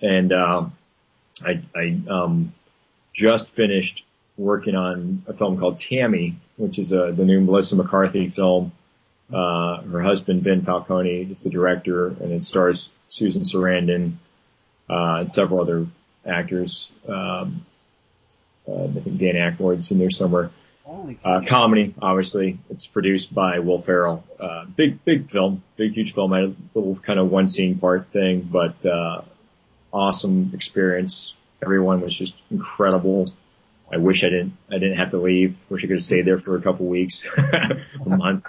and um, I, I um, just finished working on a film called Tammy, which is a, uh, the new Melissa McCarthy film. Uh, her husband Ben Falcone is the director, and it stars Susan Sarandon uh, and several other actors. Um, uh, I think Dan Aykroyd's in there somewhere. Uh, comedy, obviously. It's produced by Will Ferrell. Uh, big, big film, big, huge film. I had a little kind of one scene part thing, but, uh, awesome experience. Everyone was just incredible. I wish I didn't, I didn't have to leave. Wish I could have stayed there for a couple weeks, a month.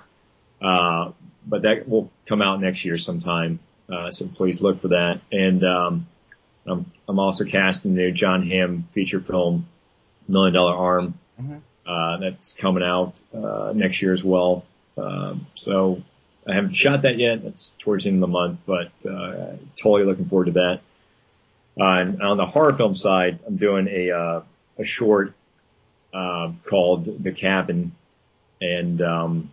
Uh, but that will come out next year sometime. Uh, so please look for that. And, um, I'm, I'm also casting the new Jon Hamm feature film, Million Dollar Arm. Mm-hmm uh, that's coming out uh, next year as well. Um, so I haven't shot that yet. That's towards the end of the month, but uh, totally looking forward to that. Uh, and on the horror film side, I'm doing a uh, a short uh, called The Cabin, and um,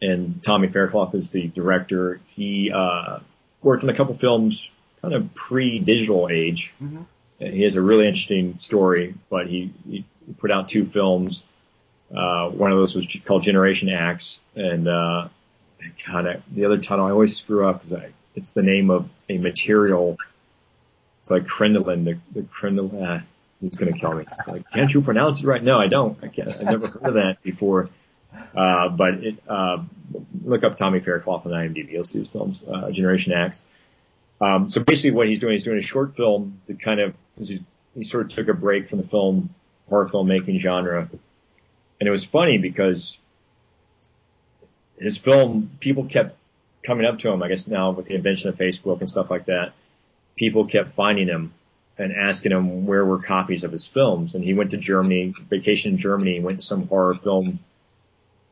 and Tommy Faircloth is the director. He uh, worked on a couple films, kind of pre-digital age. Mm-hmm. He has a really interesting story, but he, he put out two films. Uh, one of those was called Generation Axe, and uh, God, I, the other title I always screw up because I it's the name of a material. It's like crinoline, the, the crinoline. He's gonna kill me. Like, can't you pronounce it right? No, I don't. I can't. I've never heard of that before. Uh, but it, uh, look up Tommy Faircloth on IMDb. You'll see his films, uh, Generation X. Um, so basically what he's doing, he's doing a short film to kind of, he's, he sort of took a break from the film horror filmmaking genre. And it was funny because his film, people kept coming up to him, I guess now with the invention of Facebook and stuff like that, people kept finding him and asking him where were copies of his films. And he went to Germany, vacation in Germany, went to some horror film,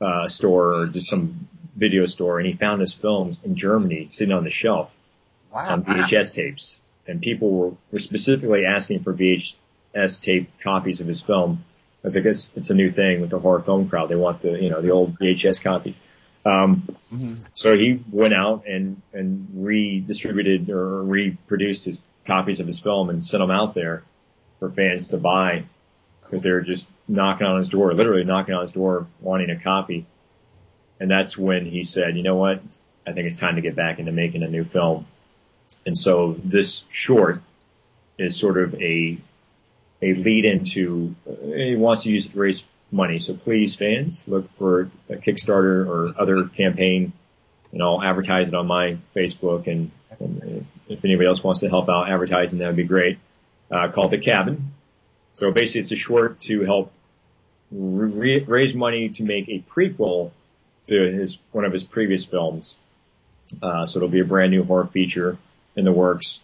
uh, store or just some video store and he found his films in Germany sitting on the shelf wow. on VHS tapes. And people were, were specifically asking for VHS tape copies of his film. Because I guess it's a new thing with the horror film crowd. They want the, you know, the old VHS copies. Um, mm-hmm. so he went out and, and redistributed or reproduced his copies of his film and sent them out there for fans to buy because they were just knocking on his door, literally knocking on his door wanting a copy. And that's when he said, you know what? I think it's time to get back into making a new film. And so this short is sort of a a lead into uh, he wants to use it to raise money. So please, fans, look for a Kickstarter or other campaign, and I'll advertise it on my Facebook. And, and if anybody else wants to help out advertising, that would be great. Uh, called The Cabin. So basically, it's a short to help re- raise money to make a prequel to his one of his previous films. Uh, so it'll be a brand new horror feature in the works.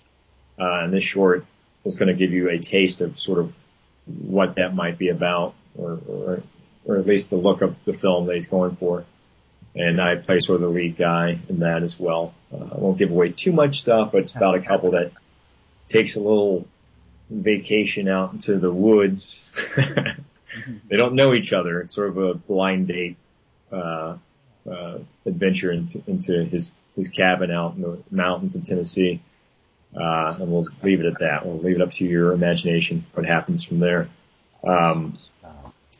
Uh, and this short is going to give you a taste of sort of what that might be about, or, or, or at least the look of the film that he's going for. And I play sort of the lead guy in that as well. Uh, I won't give away too much stuff, but it's about a couple that takes a little vacation out into the woods. they don't know each other. It's sort of a blind date, uh, uh, adventure into, into his, his cabin out in the mountains of Tennessee. Uh, and we'll leave it at that. We'll leave it up to your imagination what happens from there. Um,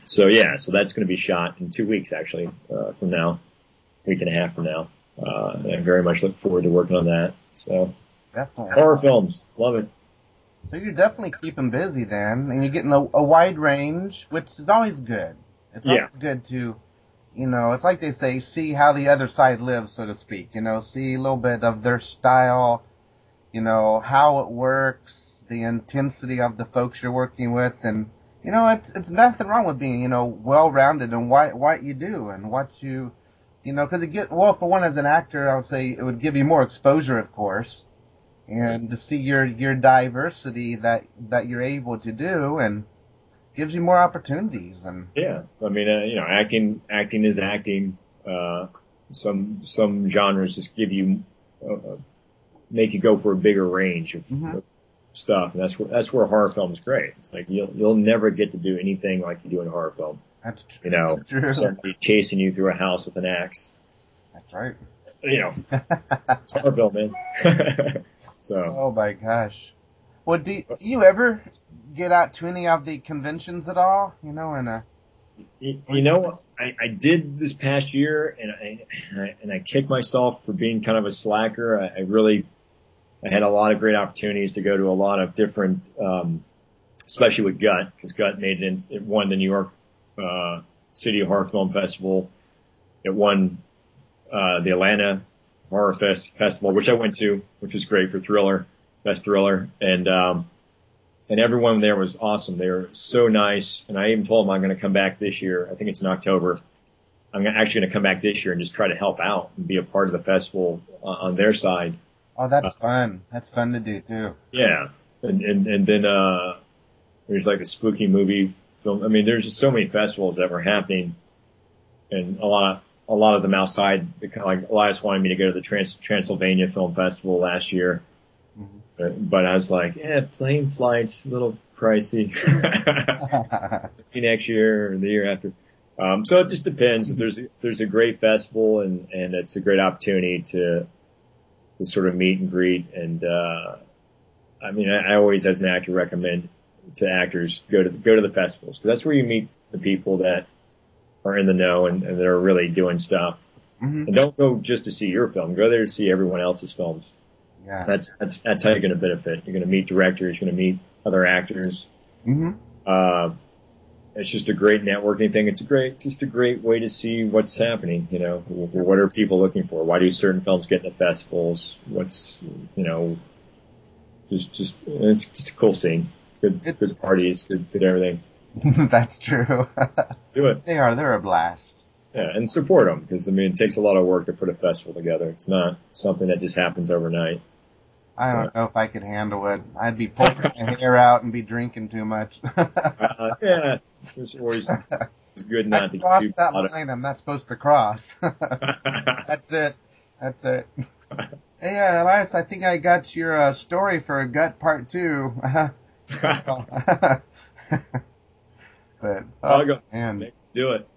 so yeah, so that's going to be shot in two weeks actually, uh, from now, week and a half from now. Uh, and I very much look forward to working on that. So Definitely. horror films, love it. So you're definitely keeping busy then, and you're getting a, a wide range, which is always good. It's Yeah. always good to, you know, it's like they say, see how the other side lives, so to speak. You know, see a little bit of their style, you know, how it works, the intensity of the folks you're working with, and you know, it's it's nothing wrong with being, you know, well-rounded and what what you do and what you, you know, because it get well for one as an actor, I would say it would give you more exposure, of course and to see your your diversity that that you're able to do and gives you more opportunities and Yeah, I mean, uh, you know, acting acting is acting. Uh, some some genres just give you uh, uh, make you go for a bigger range of, Mhm. of stuff, and that's where that's where horror film is great. It's like you'll you'll never get to do anything like you do in horror film. That's tr- You know, true. somebody chasing you through a house with an axe. That's right. You know, it's man. so oh my gosh. Well, do, do you ever get out to any of the conventions at all? You know, and uh, You, you know, I, I did this past year, and I, and I and I kicked myself for being kind of a slacker. I, I really, I had a lot of great opportunities to go to a lot of different, um, especially with Gut, because Gut made it. In, it won the New York uh, City Horror Film Festival. It won uh, the Atlanta Horror Fest Festival, which I went to, which was great for Thriller, best Thriller, and um, and everyone there was awesome. They were so nice, and I even told them I'm going to come back this year. I think it's in October. I'm actually going to come back this year and just try to help out and be a part of the festival uh, on their side. oh, that's fun. That's fun to do too. Yeah, and and and then uh, there's like a spooky movie film. I mean, there's just so many festivals that were happening, and a lot a lot of them outside. kind of Like Elias wanted me to go to the Trans- Transylvania Film Festival last year, Mhm. but, but I was like, yeah, plane flights a little pricey. Next year or the year after. Um, so it just depends. There's there's a great festival and and it's a great opportunity to to sort of meet and greet and uh, I mean I, I always as an actor recommend to actors go to go to the festivals because that's where you meet the people that are in the know and, and that are really doing stuff. hmm And don't go just to see your film. Go there to see everyone else's films. Yeah. That's that's that's how you're going to benefit. You're going to meet directors. You're going to meet other actors. hmm Uh, it's just a great networking thing. It's a great, just a great way to see what's happening. You know, what are people looking for? Why do certain films get into festivals? What's, you know, just, just, it's just a cool scene. Good, It's- good parties, good, good everything. that's true. Do it. they are. They're a blast. Yeah, and support them because I mean, it takes a lot of work to put a festival together. It's not something that just happens overnight. I don't know if I could handle it. I'd be pulling my hair out and be drinking too much. Uh, yeah, it's always it's good not I to get too that lot of- line I'm not supposed to cross. That's it. That's it. Hey, uh, Elias, I think I got your uh, story for a gut part two. But oh, I'll go. man, Do it.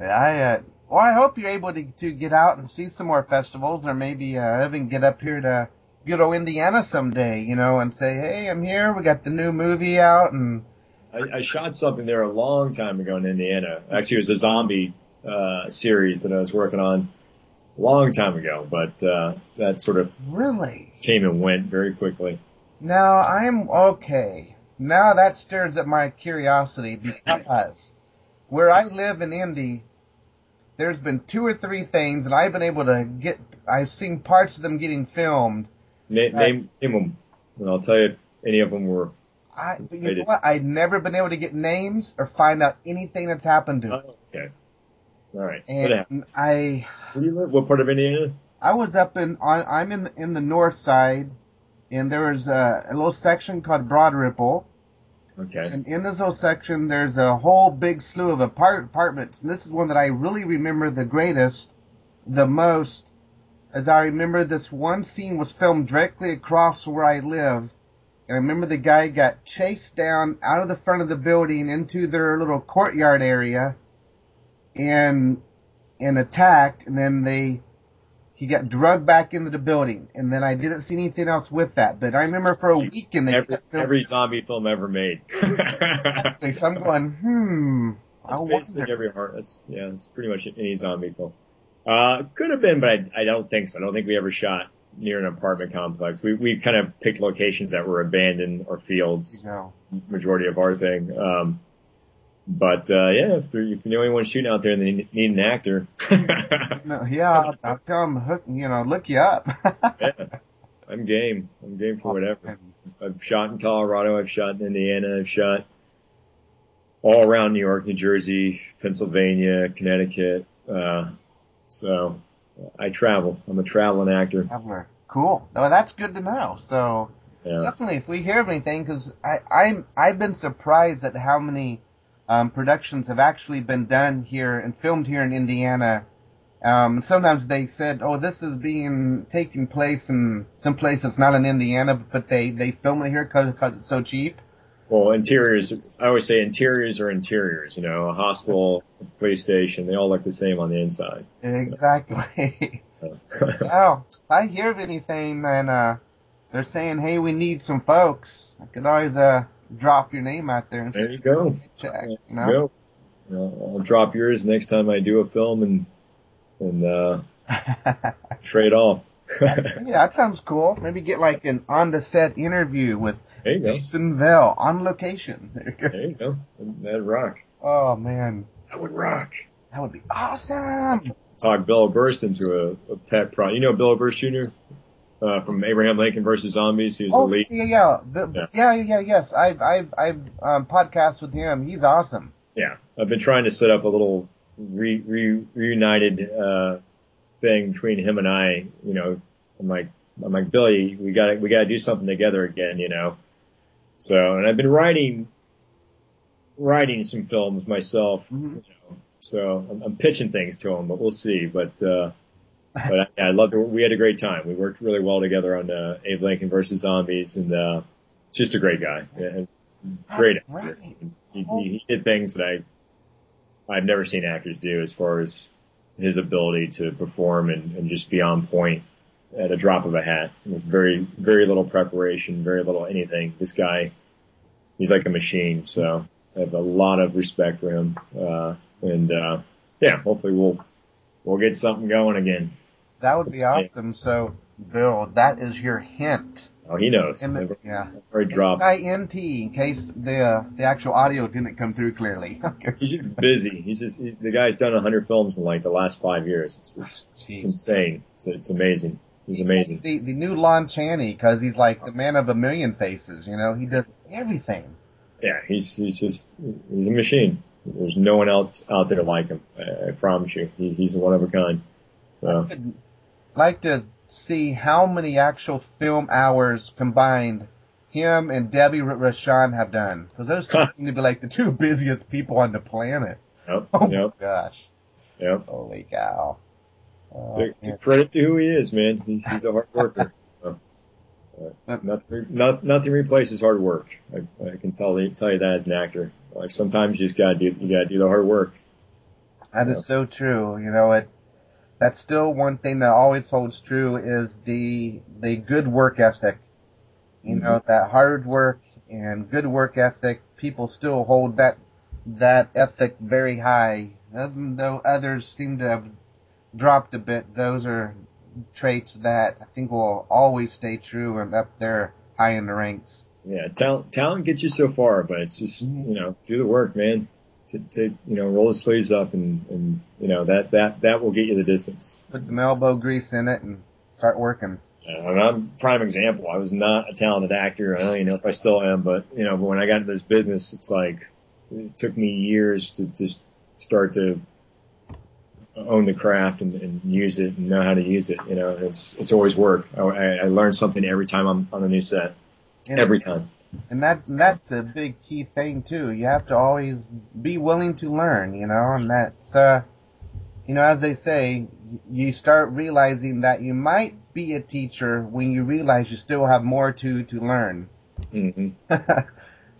I uh, well, I hope you're able to to get out and see some more festivals, or maybe uh, even get up here to good old Indiana someday, you know, and say, hey, I'm here. We got the new movie out, and I, I shot something there a long time ago in Indiana. Actually, it was a zombie uh, series that I was working on, a long time ago, but uh, that sort of Really? came and went very quickly. Now I'm okay. Now that stirs up my curiosity because where I live in Indy, there's been two or three things, and I've been able to get. I've seen parts of them getting filmed. Na- name, name them, and I'll tell you any of them were. I, but you know what? I've never been able to get names or find out anything that's happened to. them. Oh, okay. All right. What. And I, Where do you live? What part of Indiana? I was up in. On, I'm in in the north side, and there was a, a little section called Broad Ripple. Okay. And in this little section, there's a whole big slew of apart- apartments. And this is one that I really remember the greatest, the most, as I remember this one scene was filmed directly across where I live. And I remember the guy got chased down out of the front of the building into their little courtyard area and, and attacked. And then they, he got drugged back into the building. And then I didn't see anything else with that. But I remember for a weekend they Every, every zombie film ever made. Exactly. So I'm going, hmm. I That's wonder. every horror. That's yeah. It's pretty much any zombie film. Uh, could have been, but I, I don't think so. I don't think we ever shot near an apartment complex. We we kind of picked locations that were abandoned or fields. You know, Majority of our thing. Um, but uh, yeah, if, you know anyone shooting out there and they need an actor, no, yeah, I'll, I'll tell them, hook, you know, look you up. yeah, I'm game. I'm game for whatever. I've shot in Colorado. I've shot in Indiana. I've shot all around New York, New Jersey, Pennsylvania, Connecticut. Uh, so I travel. I'm a traveling actor. Traveler. Cool. No, that's good to know. So Yeah. definitely, if we hear of anything, because I I'm I've been surprised at how many um, productions have actually been done here and filmed here in Indiana. Um, sometimes they said, "Oh, this is being taking place in some place that's not in Indiana, but they they film it here because it's so cheap." Well, interiors. I always say interiors are interiors. You know, a hospital, a police station, they all look the same on the inside. Exactly. So. Well, if I hear of anything and uh, they're saying, "Hey, we need some folks," I could always uh drop your name out there and there you go. check. You Go. know. You know, I'll drop yours next time I do a film and and uh, trade off. yeah, that sounds cool. Maybe get like an on the set interview with. Jason Vail on location. There you go. There you go. That'd rock. Oh man, That would rock. that would be awesome. talk Bill Oberst into a, a pet pro. You know Bill Oberst Jr. Uh, from Abraham Lincoln versus Zombies. He was Oh the lead. yeah, yeah, The- Yeah. yeah, yeah. Yes, I've I've I've um, podcast with him. He's awesome. Yeah, I've been trying to set up a little re, re, reunited uh, thing between him and I. You know, I'm like, I'm like Billy, we got we got to do something together again. You know, so and I've been writing writing some films myself. Mhm. You know, so I'm, I'm pitching things to him, but we'll see. But uh, but I, I loved it. We had a great time. We worked really well together on uh, Abe Lincoln versus Zombies, and uh, just a great guy. Yeah, great. Actor. He, he, he did things that I I've never seen actors do as far as his ability to perform and, and just be on point at a drop of a hat with very very little preparation, very little anything. This guy, he's like a machine. So I have a lot of respect for him. Uh, and uh, yeah, hopefully we'll we'll get something going again. That would be awesome. So, Bill, that is your hint. Oh, he knows. In the- I've yeah. already dropped. H-I-N-T, in case the uh, the actual audio didn't come through clearly. He's just busy. He's just he's, the guy's done a hundred films in like the last five years. It's it's, it's insane. It's, it's amazing. He's amazing. The the new Lon Chaney, because he's like the man of a million faces. You know, he does everything. Yeah, he's he's just he's a machine. There's no one else out there like him. I, I promise you. He, he's one of a kind. So I'd like to see how many actual film hours combined him and Debbie R- Rochon have done. Because those two seem to be like the two busiest people on the planet. yep, Oh yep, my gosh. yep. Holy cow. Oh, It's a, it's a credit to who he is, man. He's, he's a hard worker. So, uh, nothing, not, nothing replaces hard work. I, I can tell you, tell you that as an actor. Like sometimes you just gotta do, you gotta do the hard work. That is so true. You know, it that's still one thing that always holds true is the the good work ethic. You know, that hard work and good work ethic, people still hold that that ethic very high. Even though others seem to have dropped a bit, those are traits that I think will always stay true and up there high in the ranks. Yeah, talent talent gets you so far, but it's just Mhm. you know do the work, man. To, to you know roll the sleeves up and and you know that that that will get you the distance. Put some elbow grease in it and start working. And I'm a prime example. I was not a talented actor. I don't even know if I still am, but you know, but when I got into this business, it's like it took me years to just start to own the craft and, and use it and know how to use it. You know, it's it's always work. I, I learn something every time I'm on a new set. And, Every time. And that that's a big key thing too. You have to always be willing to learn, you know, and that's uh you know, as they say, you start realizing that you might be a teacher when you realize you still have more to to learn. hmm so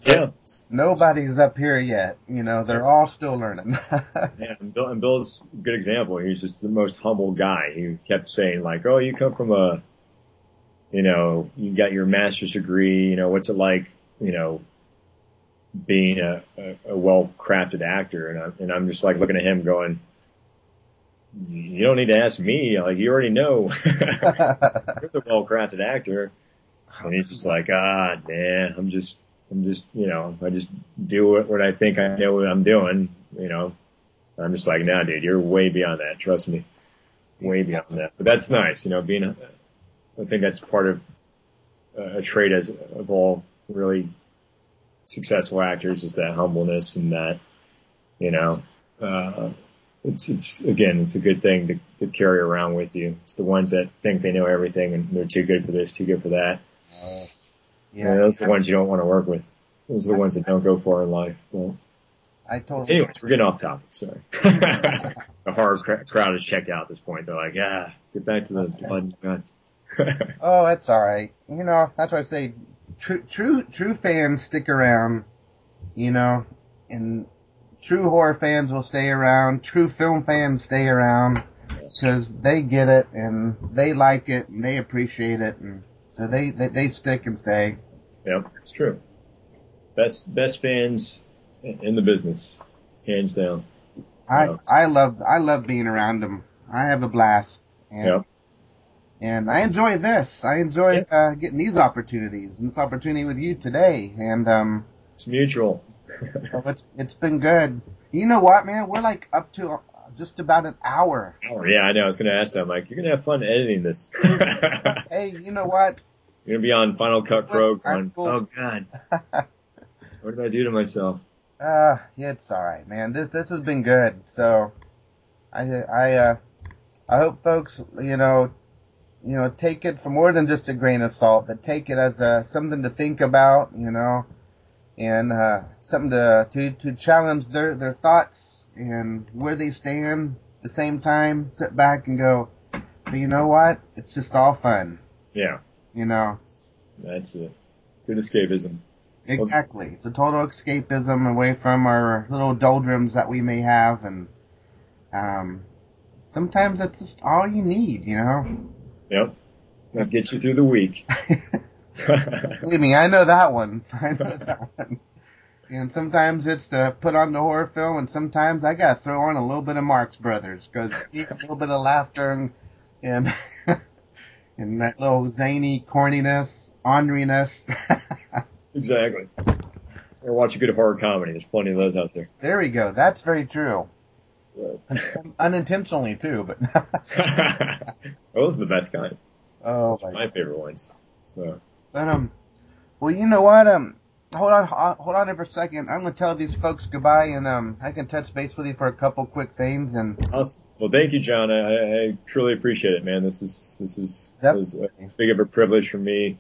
Yeah. nobody's up here yet, you know, they're all still learning. Yeah, and, Bill, and Bill's a good example. He's just the most humble guy. He kept saying like, "Oh, you come from a, you know, you got your master's degree. You know, what's it like, you know, being a, a, a well-crafted actor?" And I'm and I'm just like looking at him, going, "You don't need to ask me. Like, you already know. You're the well-crafted actor." And he's just like, "Ah, man, I'm just." I'm just, you know, I just do what, what I think I know what I'm doing, you know, I'm just like, nah, dude, you're way beyond that. Trust me, way beyond that. But that's nice, you know. Being, a, I think that's part of uh, a trait as of all really successful actors is that humbleness and that, you know, uh, it's it's again, it's a good thing to, to carry around with you. It's the ones that think they know everything and they're too good for this, too good for that. Yeah, those are the ones you don't want to work with. Those are the ones that don't go far in life. Well, I totally. Anyways, we're getting off topic. Sorry. the horror crowd is checked out at this point. They're like, ah, get back to the blood and guts. Oh, that's all right. You know, that's why I say true, true, true fans stick around. You know, and true horror fans will stay around. True film fans stay around because they get it and they like it and they appreciate it, and so they they, they stick and stay. yep, it's true. Best best fans in the business, hands down. I I love I love being around them. I have a blast. And, Yep. And I enjoy this. I enjoy uh, getting these opportunities and this opportunity with you today. And um, it's mutual. so it's it's been good. You know what, man? We're like up to uh, just about an hour. oh, yeah, I know. I was going to ask that. I'm like, you're going to have fun editing this. Hey, you know what? You're going to be on Final Cut Pro I'm going, oh, God, what did I do to myself? Uh, yeah, it's all right, man. This this has been good. So, I I uh, I hope folks, you know, you know, take it for more than just a grain of salt, but take it as uh, something to think about, you know, and uh, something to to to challenge their their thoughts and where they stand. At the same time, sit back and go, but you know what? It's just all fun, Yeah, you know. that's it. Good escapism. Exactly. It's a total escapism away from our little doldrums that we may have, and um, sometimes that's just all you need, you know. Yep. That gets you through the week. Believe me, I know that one. I know that one. And sometimes it's to put on the horror film, and sometimes I gotta throw on a little bit of Marx Brothers because a little bit of laughter and and, and that little zany corniness, orneriness. exactly. Or watch a good horror comedy. There's plenty of those out there. there we go. That's very true. Unintentionally too, but Those are the best kind. oh my My favorite ones. So But um, well, you know what? Um, hold on, ho- hold on for a second. I'm gonna tell these folks goodbye, and um, I can touch base with you for a couple quick things. And awesome. Well, thank you, John. I, I truly appreciate it, man. This is this is was a big of a privilege for me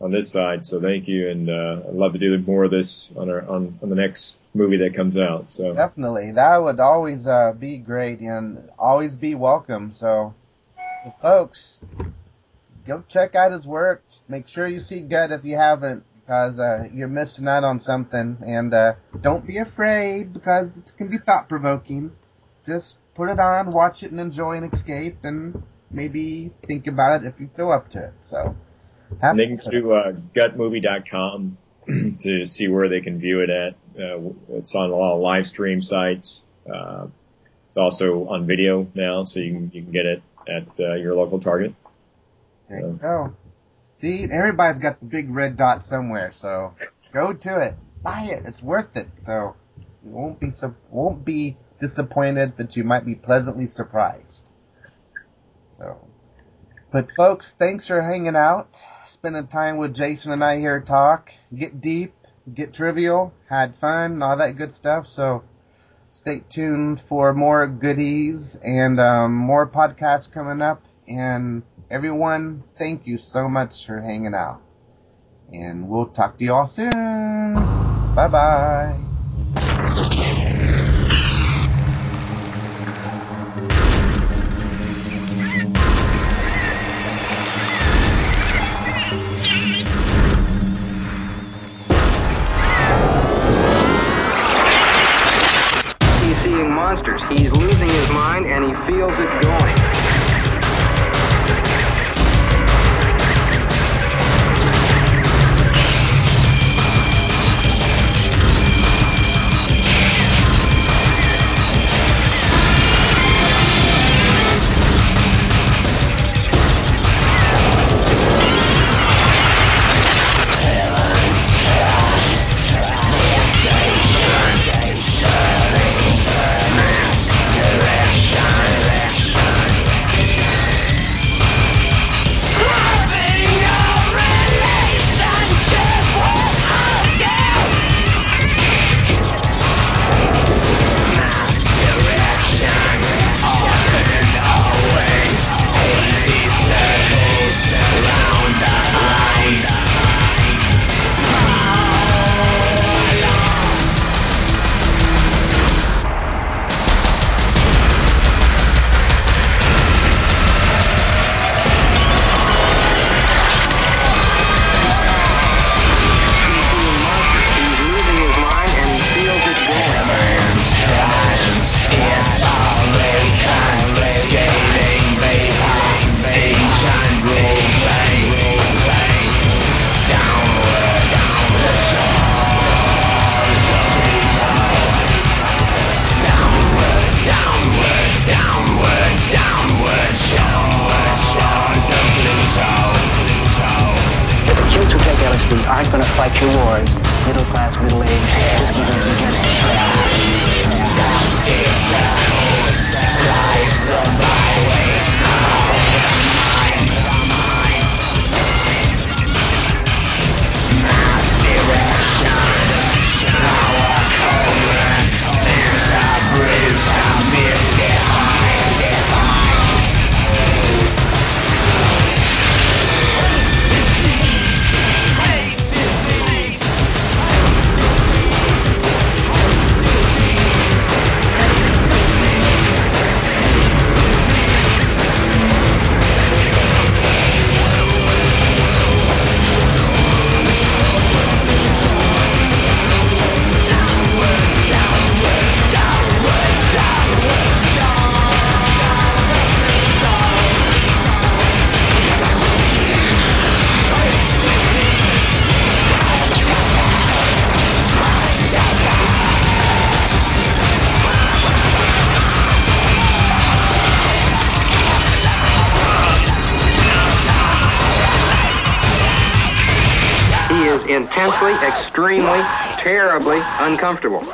on this side. So thank you, and uh, I'd love to do more of this on our on, on the next movie that comes out. So definitely, that would always uh, be great and always be welcome. So, so, folks, go check out his work. Make sure you see Gut if you haven't, because uh, you're missing out on something. And uh, don't be afraid, because it can be thought provoking. Just put it on, watch it, and enjoy and escape, and maybe think about it if you feel up to it. So, And they can go to uh, gutmovie.com to see where they can view it at. Uh, it's on a lot of live stream sites. Uh, It's also on video now, so you can you can get it at uh, your local Target. There you go. See, everybody's got the big red dot somewhere, so go to it, buy it. It's worth it. So you won't be su- won't be disappointed, but you might be pleasantly surprised. So, but folks, thanks for hanging out, spending time with Jason and I here. Talk, get deep, get trivial, had fun, all that good stuff. So. Stay tuned for more goodies and um, more podcasts coming up. And everyone, thank you so much for hanging out. And we'll talk to you all soon. Bye bye. Uncomfortable.